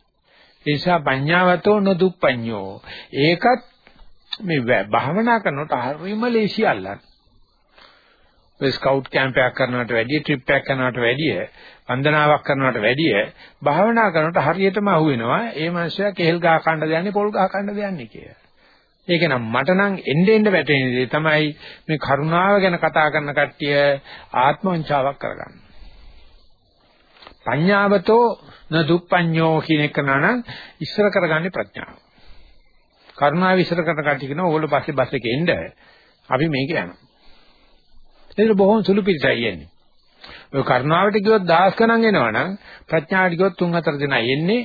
ඒ නිසා පඤ්ඤාවතෝ නොදුප්පඤ්ඤෝ. ඒකත් මේ භාවනා කරනකොට හරිම ලේසි අල්ලන්න. ඔය ස්කවුට් කැම්ප් එකක් කරනවට වැඩිය ට්‍රිප් එකක් කරනවට වැඩිය වන්දනාවක් කරනවට වැඩිය භාවනා කරනකොට හරියටම අහුවෙනවා ඒ මනුස්සයා කෙහෙල් ගහ කන්න දෙන්නේ පොල් ගහ කන්න දෙන්නේ කියලා. ඒක නම් මට නම් එන්න එන්න වැටෙන දේ තමයි මේ කරුණාව ගැන කතා කරන කට්ටිය ආත්මවංචාවක් කරගන්න. පඤ්ඤාවතෝ න දුප්පඤ්ඤෝ කියන එක නනම් ඉස්සර කරගන්නේ ප්‍රඥාව. කරුණාව ඉස්සර කරන කට්ටිය කියනවා ඕගොල්ලෝ පස්සේ බස් එකේ එන්න අපි මේක යනවා. ඒක බොහොම සුළු පිටසයි යන්නේ. ඔය කරුණාවට කිව්වොත් දහස් ගණන් එනවනම් ප්‍රඥාවට කිව්වොත් තුන් හතර දෙනා එන්නේ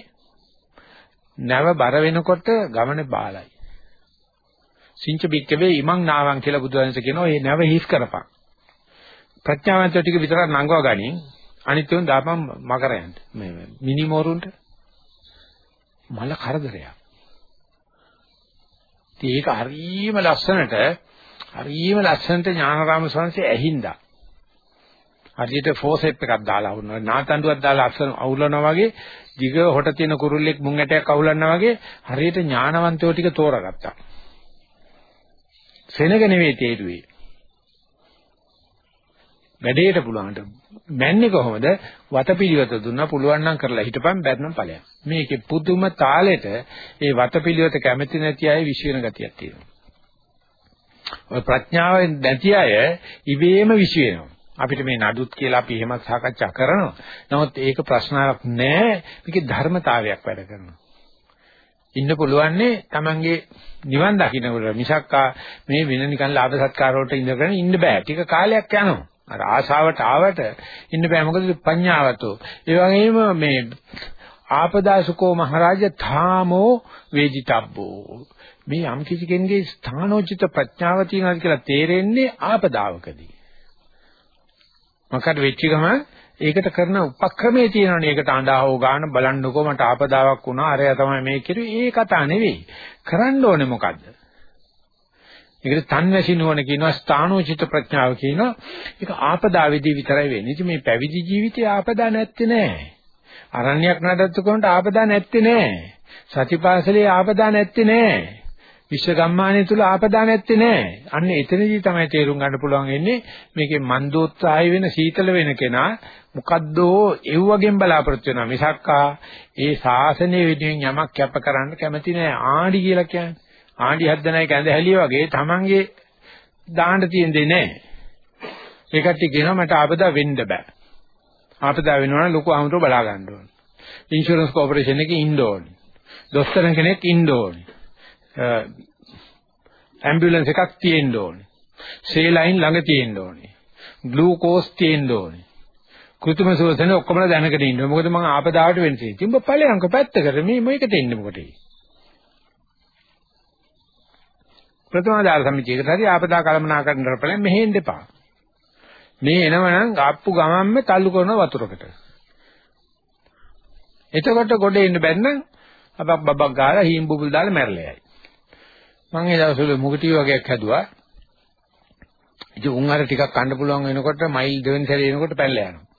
නැව බර වෙනකොට ගමනේ බාලයි. සිංච බික්කවේ ඉමං නාවන් කියලා බුදුරජාණන් කියනවා ඒ නැව හිස් කරපන්. ප්‍රඥාවන්ත ටික විතරක් නංගව ගනින් අනිත් උන් දාපම් මකරයන්ට මේ මිනිමෝරුන්ට මල කරදරයක්. ඒක හරියම ලස්සනට හරියම ලස්සනට ඥානරාම සංසේ ඇහින්දා. හරියට ෆෝසෙප් එකක් දාලා වුණා. නාතඬුවක් දාලා අස්සන අවුලනවා වගේ දිග හොට තියෙන කුරුල්ලෙක් මුං ඇටයක් අවුලනවා වගේ හරියට ඥානවන්තයෝ ටික තෝරාගත්තා. සෙනග නෙවෙයි තේරුවේ. වැඩේට පුළුවන්ට මැන්නේ කොහොමද? වතපිලිවෙත දුන්නා පුළුවන් නම් කරලා හිටපන් බැත්නම් ඵලයක්. මේකේ පුදුම තාලෙට ඒ වතපිලිවෙත කැමති නැති අය විශ්වෙන ගතියක් තියෙනවා. ඔය ප්‍රඥාව නැති අය ඉබේම විශ්ව වෙනවා. අපිට මේ නඩුත් කියලා අපි එහෙමත් සාකච්ඡා කරනවා. නමුත් ඒක ප්‍රශ්නාවක් නෑ. මේකේ ධර්මතාවයක් වැඩ කරනවා. ඉන්න පුළුවන්නේ Tamange නිවන් දකින්නකොට මිසක්කා මේ වෙන නිකන් ලාභ සත්කාර වලට ඉඳගෙන ඉන්න බෑ. ටික කාලයක් යනවා. අර ආශාවට ආවට ඉන්න බෑ මොකද පඤ්ඤාවතෝ. ඒ වගේම මේ ආපදාසුකෝ මහරජ ථාමෝ වේජිතබ්බෝ. මේ යම් කිසි කෙනෙකුගේ ස්ථානෝචිත ප්‍රඥාව තියනවාද කියලා තේරෙන්නේ ආපදාවකදී. මොකද වෙච්ච ගම ඒකට කරන උපක්‍රමයේ තියෙනවනේ. ඒකට අඬාවෝ ගන්න බලන්නකෝ මට ආපදාවක් වුණා. අරය තමයි මේ කිරුවේ ඒ කතා නෙවෙයි. කරන්න ඕනේ මොකද්ද? ඒකට තන්වැසි නුවණ කියනවා ස්ථානෝචිත ප්‍රඥාව කියනවා. ඒක ආපදාවේදී විතරයි වෙන්නේ. ඉතින් මේ පැවිදි ජීවිතේ ආපදා නැත්තේ නෑ. අරණ්‍යයක් නඩත්තු කරනට ආපදා නැත්තේ නෑ. සතිපාසලේ ආපදා නැත්තේ නෑ. විශ්වගම්මානය තුල ආපදා නැත්තේ නෑ. අන්න එතනදී තමයි තේරුම් ගන්න පුළුවන් වෙන්නේ මේකේ මන්දෝත්සාහය වෙන සීතල වෙන කෙනා මොකද්දෝ එව් වගේම බලාපොරොත්තු වෙනවා. මිසක්කා ඒ ශාසනය වෙනුවෙන් යමක් කැප කරන්න කැමති නෑ. ආණ්ඩි කියලා කියන්නේ. ආණ්ඩි හද්දනයි කැඳ හැලිය වගේ Tamange දාන්න තියෙන දෙ නෑ. ඒකට කියනවා මට ආපදා වෙන්න බෑ. ආපදා වෙනවා නම් ලොකු අමුතු බලා ගන්න ඕනේ. ඉන්ෂුරන්ස් කෝපරේෂන් එකේ ඉන්න ඕනේ. දොස්තර කෙනෙක් ඉන්න ඕනේ. ඇම්බියුලන්ස් එකක් තියෙන්න ඕනේ. සේලයින් ළඟ තියෙන්න ඕනේ. ග්ලූකෝස් තියෙන්න ඕනේ. කෘත්‍රිම සුවසන ඔක්කොම දැනගෙන ඉන්න. මොකද මම ආපදාවට වෙන්නේ. තිඹ ඵලයන්ක පැත්තකට මේ මේකට එන්නේ මොකටද? ප්‍රථම ආදාර සමිතියකට හරි ආපදා කළමනාකරන කරපලෙන් මෙහෙන් දෙපා. මේ එනවනම් ආප්පු ගමන්ම තල්ලු කරන වතුරකට. එතකොට ගොඩ එන්න බැන්නම් අපක් බබක් ගාලා හීම් බුබුල් දාලා මැරලා යයි. මම ඒ දවස්වල මුගටිය වගේක් හැදුවා. ඉතින් උන් අර ටිකක් කන්න පුළුවන් වෙනකොට මයිල් දෙවෙනි සැරේ එනකොට පැනලා යනවා.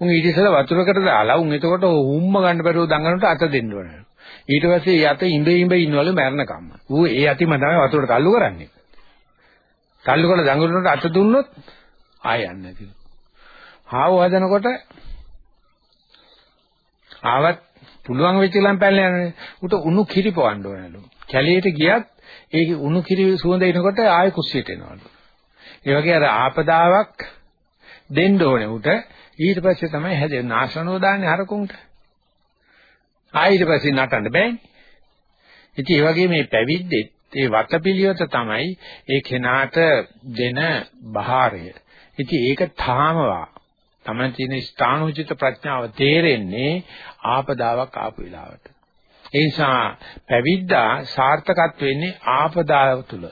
උන් ඊට ඉස්සෙල්ලා වතුරකට දාලා උන් එතකොට හුම්ම ගන්න බැරුව දඟනට අත දෙන්න ඕනේ. ඊට පස්සේ ඒ අත ඉඹ ඉඹ ඉන්නවලු මැරෙනකම්ම. ඌ ඒ අතිම තමයි වතුරට තල්ලු කරන්නේ. තල්ලු කරලා දඟලනට අත දුන්නොත් ආය යන්නේ නැතිලු. හාව හදනකොට ආවත් පුළුවන් වෙච්ච ලම් පැනලා යනනේ. උට උණු කිරි පවන්න ඕනලු. කැලියට ගියත් ඒක උණු කිරි සුවඳ එනකොට ආයෙ කුස්සියට එනවලු. ඒ වගේ අර ආපදාවක් දෙන්න ඕනේ උට ඊට පස්සේ තමයි හැදෙන්නේ නාශනෝ දාන්නේ හරකුන්ට. ආයෙ ඊට පස්සේ නටන්න බෑනේ. ඉතින් ඒ වගේ මේ පැවිද්දෙත් ඒ වතපිලියත තමයි ඒ කෙනාට දෙන බහාරය. ඉතින් ඒක තාමවා තමයි තියෙන ස්ථානෝචිත ප්‍රඥාව තේරෙන්නේ ආපදාවක් ආපු වෙලාවට. ඒ නිසා පැවිද්දා සාර්ථකත් වෙන්නේ ආපදාව තුල.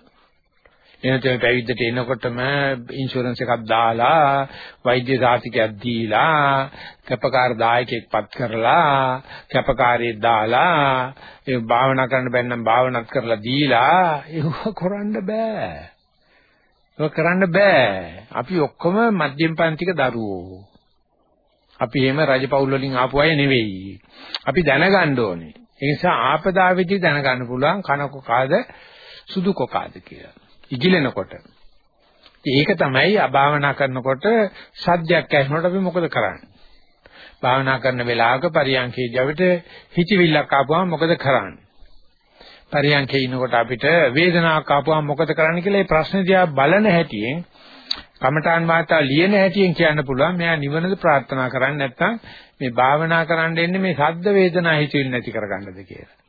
එනතේ පැවිද්දට එනකොටම ඉන්ෂුරන්ස් එකක් දාලා වෛද්‍ය සාතිකයක් දීලා කැපකාර දායකයෙක් පත් කරලා කැපකාරයෙක් දාලා ඒ භාවනා කරන්න බැන්නම් භාවනාත් කරලා දීලා ඒක කරන්න බෑ. ඒක කරන්න බෑ. අපි ඔක්කොම මධ්‍යම පන්තික දරුවෝ. අපි එහෙම රජපෞල් වලින් ආපු අය නෙවෙයි. අපි දැනගන්න ඕනේ. ඒ නිසා ආපදාවේදී දැනගන්න පුළුවන් කන කොකාද සුදු කොකාද කියලා. ඉගිලෙනකොට. ඒක තමයි අභාවනා කරනකොට සද්දයක් ඇහෙනකොට අපි මොකද කරන්නේ? භාවනා කරන වෙලාවක පරියන්කේ ජවිත හිතවිල්ලක් ආපුවම මොකද කරන්නේ? පරියන්කේ ඉන්නකොට අපිට වේදනාවක් ආපුවම මොකද කරන්න කියලා මේ ප්‍රශ්න දිහා බලන හැටියෙන් කමඨාන් වාර්තා ලියන හැටියෙන් කියන්න පුළුවන් මෙයා නිවනද ප්‍රාර්ථනා කරන්නේ නැත්නම් මේ භාවනා කරන්න එන්නේ මේ සද්ද වේදනා හිතෙන්නේ නැති කරගන්නද කියලා.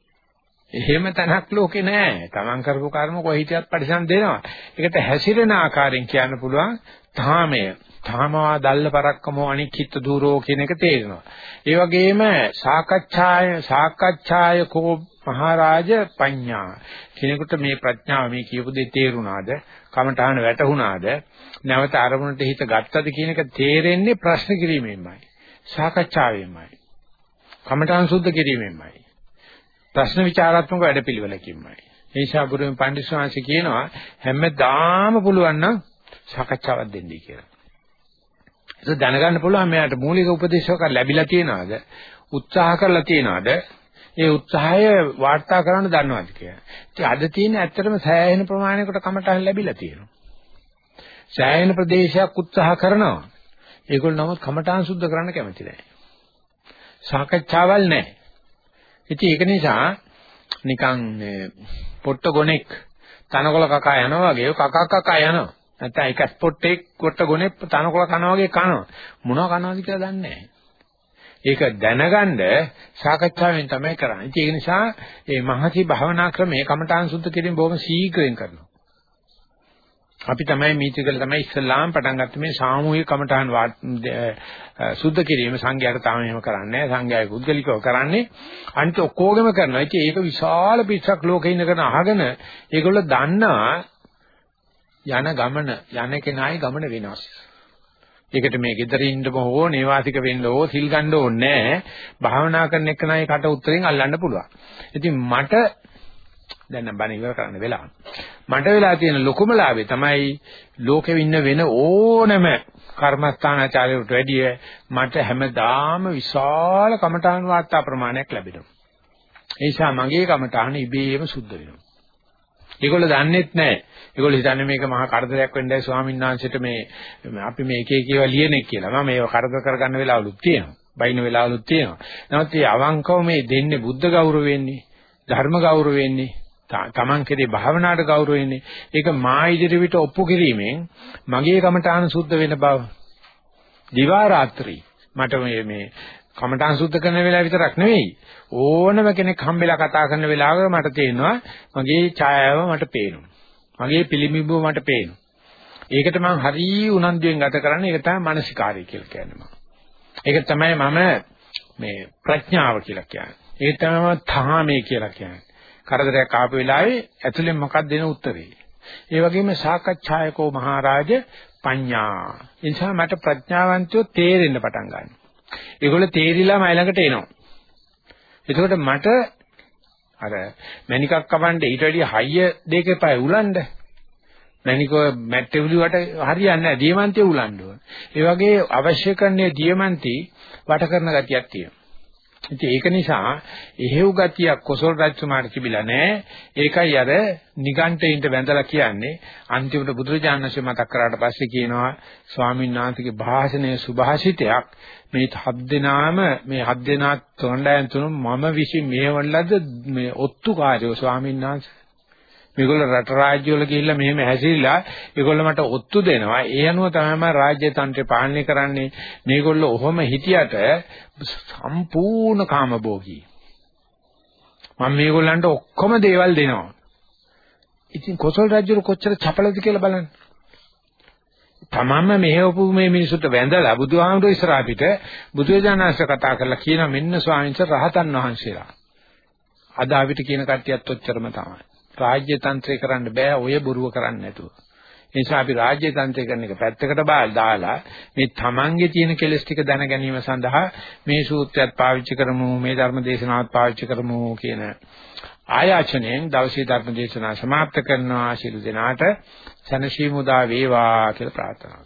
එහෙම තැනක් ලෝකේ නැහැ. Taman කරපු කර්ම කොහේ හිටියත් පරිසම් දෙනවා. ඒකට හැසිරෙන ආකාරයෙන් කියන්න පුළුවන් තාමය. තාමවා දල්ල පරක්කමෝ අනික්කිට දූරෝ කියන එක තේරෙනවා. ඒ වගේම සාකච්ඡාය සාකච්ඡාය කෝ මහරජ පඤ්ඤා කෙනෙකුට මේ ප්‍රඥාව මේ කියපු දේ තේරුණාද? කමඨාන වැටහුණාද? නැවත අරමුණට හිත ගත්තද කියන එක තේරෙන්නේ ප්‍රශ්න කිරීමෙන්මයි. සාකච්ඡාවෙන්මයි. කමඨාන් සුද්ධ කිරීමෙන්මයි. ප්‍රශ්න විචාරාත්මක වැඩපිළිවෙලකින්මයි. ඒ නිසා ගුරුන් පඬිස්සවාංශ කියනවා හැමදාම පුළුවන් නම් සාකච්ඡාවක් දෙන්නයි කියලා. ඒක දැනගන්න පුළුවන් මෙයාට මූලික උපදේශයක් ලැබිලා තියෙනවද? උත්සාහ කරලා තියෙනවද? ඒ උත්සාහය වාර්තා කරන්න දන්නවද කියලා. ඉතින් අද තියෙන ඇත්තටම සෑහෙන ප්‍රමාණයකට කමටහන් ලැබිලා තියෙනවා. සෑහෙන ප්‍රදේශයක් උත්සාහ කරනවා. ඒගොල්ලෝ නමුත් කමටහන් සුද්ධ කරන්න කැමති නැහැ. සාකච්ඡාවල් නැහැ. ඉතින් ඒක නිසා නිකන් පොට්ට ගොනෙක් තනකොළ කකා යනවා වගේ කකා කකා යනවා. නැත්නම් එක ස්පොට්ටෙක් කොට ගොනෙක් තනකොළ කනවා වගේ කනවා. මොනව කනවද කියලා දන්නේ නැහැ. ඒක දැනගන්න සාකච්ඡාවෙන් තමයි කරන්නේ. ඒක නිසා මේ මහසි භාවනා ක්‍රමයේ කමඨාන් සුද්ධ කිරීම බොහොම ශීඝ්‍රයෙන් කරනවා. අපි තමයි මීතිකල තමයි ඉස්ලාම් පටන් ගත්තේ මේ සාමූහික කමඨාන් සුද්ධ කිරීම සංඝයාට තාම එහෙම කරන්නේ නැහැ. සංඝයායි පුද්ගලිකව කරන්නේ අනිත් ඔක්කොගෙම කරනවා. ඉතින් ඒක විශාල පිටසක් ලෝකේ ඉඳගෙන අහගෙන ඒගොල්ලෝ දන්නවා යන ගමන යන කෙනායි ගමන වෙනස්. ඒකට මේ gedare ඉන්නම හෝ නේවාසික වෙන්න හෝ සිල් ගන්න ඕනේ නැහැ. භාවනා කරන එක නයි කට උත්තරෙන් අල්ලන්න පුළුවන්. ඉතින් මට දැන් නම් බණ ඉවර කරන්න වෙලා. මට වෙලා තියෙන ලොකුම ලාභය තමයි ලෝකෙ ඉන්න වෙන ඕනම කර්මස්ථානාචාර්යවට වැඩිය මට හැමදාම විශාල කමඨාන් වාර්තා ප්‍රමාණයක් ලැබෙනවා. ඒ නිසා මගේ කමඨාන ඉබේම සුද්ධ වෙනවා. ඒගොල්ලෝ දන්නේත් නැහැ. ඒගොල්ලෝ හිතන්නේ මේක මහා කරදරයක් වෙන්නයි ස්වාමීන් වහන්සේට මේ අපි මේ එක එක ඒවා ලියන්නේ කියලා. මම මේව කරදර කරගන්න වෙලාවලුත් තියෙනවා. බයින වෙලාවලුත් තියෙනවා. නමුත් මේ අවංකව මේ දෙන්නේ බුද්ධ ගෞරවෙන්නේ, ධර්ම ගෞරවෙන්නේ, තමන් කෙරේ භාවනාවට ගෞරවෙන්නේ. ඒක මා ඉදිරියට ඔප්පු කිරීමෙන් මගේ කමඨාන සුද්ධ වෙන බව. දිවා රාත්‍රී මට මේ මේ කමඨාන් සුද්ධ කරන වෙලාව විතරක් නෙවෙයි ඕනම කෙනෙක් හම්බෙලා කතා කරන වෙලාවක මට තේරෙනවා මගේ ඡායාව මට පේනවා. මගේ පිළිඹුව මට පේනවා. ඒකට මම හරි උනන්දුවෙන් ගත කරන්නේ ඒක තමයි මානසිකාරය කියලා කියන්නේ මම. ඒක තමයි මම මේ ප්‍රඥාව කියලා කියන්නේ. ඒක තමයි මම තාමේ කියලා කියන්නේ. කරදරයක් ආපු වෙලාවේ ඇතුලෙන් මොකක්ද දෙන උත්තරේ. ඒ වගේම සාකච්ඡායකෝ මහරජ පඤ්ඤා. ඒ නිසා මට ප්‍රඥාවන්තයෝ තේරෙන්න පටන් ගන්නවා. ඒගොල්ලෝ තේරිලා මයි ළඟට එනවා. එතකොට මට අර මණිකක් කපන්න ඊට වැඩිය හයිය දෙකේ පය උලන්න. මණිකෝ මැට්ටෙවුලි වට හරියන්නේ නැහැ. දියමන්තිය උලන්න ඕන. ඒ වගේ අවශ්‍ය කරන්නේ දියමන්ති වට කරන ගතියක් තියෙනවා. ඉතින් ඒක නිසා එහෙව් ගතියක් කොසල් රජතුමාට තිබිලා නැහැ. ඒකයි අර නිගණ්ඨයින්ට වැඳලා කියන්නේ. අන්තිමට බුදුරජාණන්සේ මතක් කරාට පස්සේ කියනවා ස්වාමීන් වහන්සේගේ භාෂණයේ සුභාෂිතයක් මේ හත් දෙනාම මේ හත් දෙනා තොණ්ඩයන් තුන මම විසින් මේවලද මේ ඔත්තුකාරයෝ ස්වාමීන් වහන්සේ මේගොල්ලෝ රට රාජ්‍ය වල ගිහිල්ලා මෙහෙම හැසිරිලා ඒගොල්ලෝ මට ඔත්තු දෙනවා. ඒ අනුව තමයි මම රාජ්‍ය තන්ත්‍රය පාලනය කරන්නේ. මේගොල්ලෝ ඔහොම හිටියට සම්පූර්ණ කාමභෝගී. මම මේගොල්ලන්ට ඔක්කොම දේවල් දෙනවා. ඉතින් කොසල් රජුර කොච්චර චපලද කියලා බලන්න. තමන්ම මෙහෙවපු මේ මිනිසුන්ට වැඳලා බුදුහාමුදුර ඉස්සරහ පිට බුදුරජාණන්සේ කතා කරලා කියන මෙන්න ස්වාමීන් වහන්සේ රහතන් වහන්සේලා. අද අපිට කියන කට්ටියත් ඔච්චරම තමයි. රාජ්‍ය තන්ත්‍රය කරන්න බෑ ඔය බොරුව කරන්න නැතුව. ඒ නිසා අපි රාජ්‍ය තන්ත්‍රය කරන එක පැත්තකට දාලා මේ තමන්ගේ තියෙන කෙලස් ටික දැන ගැනීම සඳහා මේ සූත්‍රයත් පාවිච්චි කරමු මේ ධර්ම දේශනාවත් පාවිච්චි කරමු කියන ආයාචනයෙන් දවසේ ධර්ම දේශනාව સમાપ્ત කරනවා ශිළු දෙනාට සනසීමුදා වේවා කියලා ප්‍රාර්ථනා කරනවා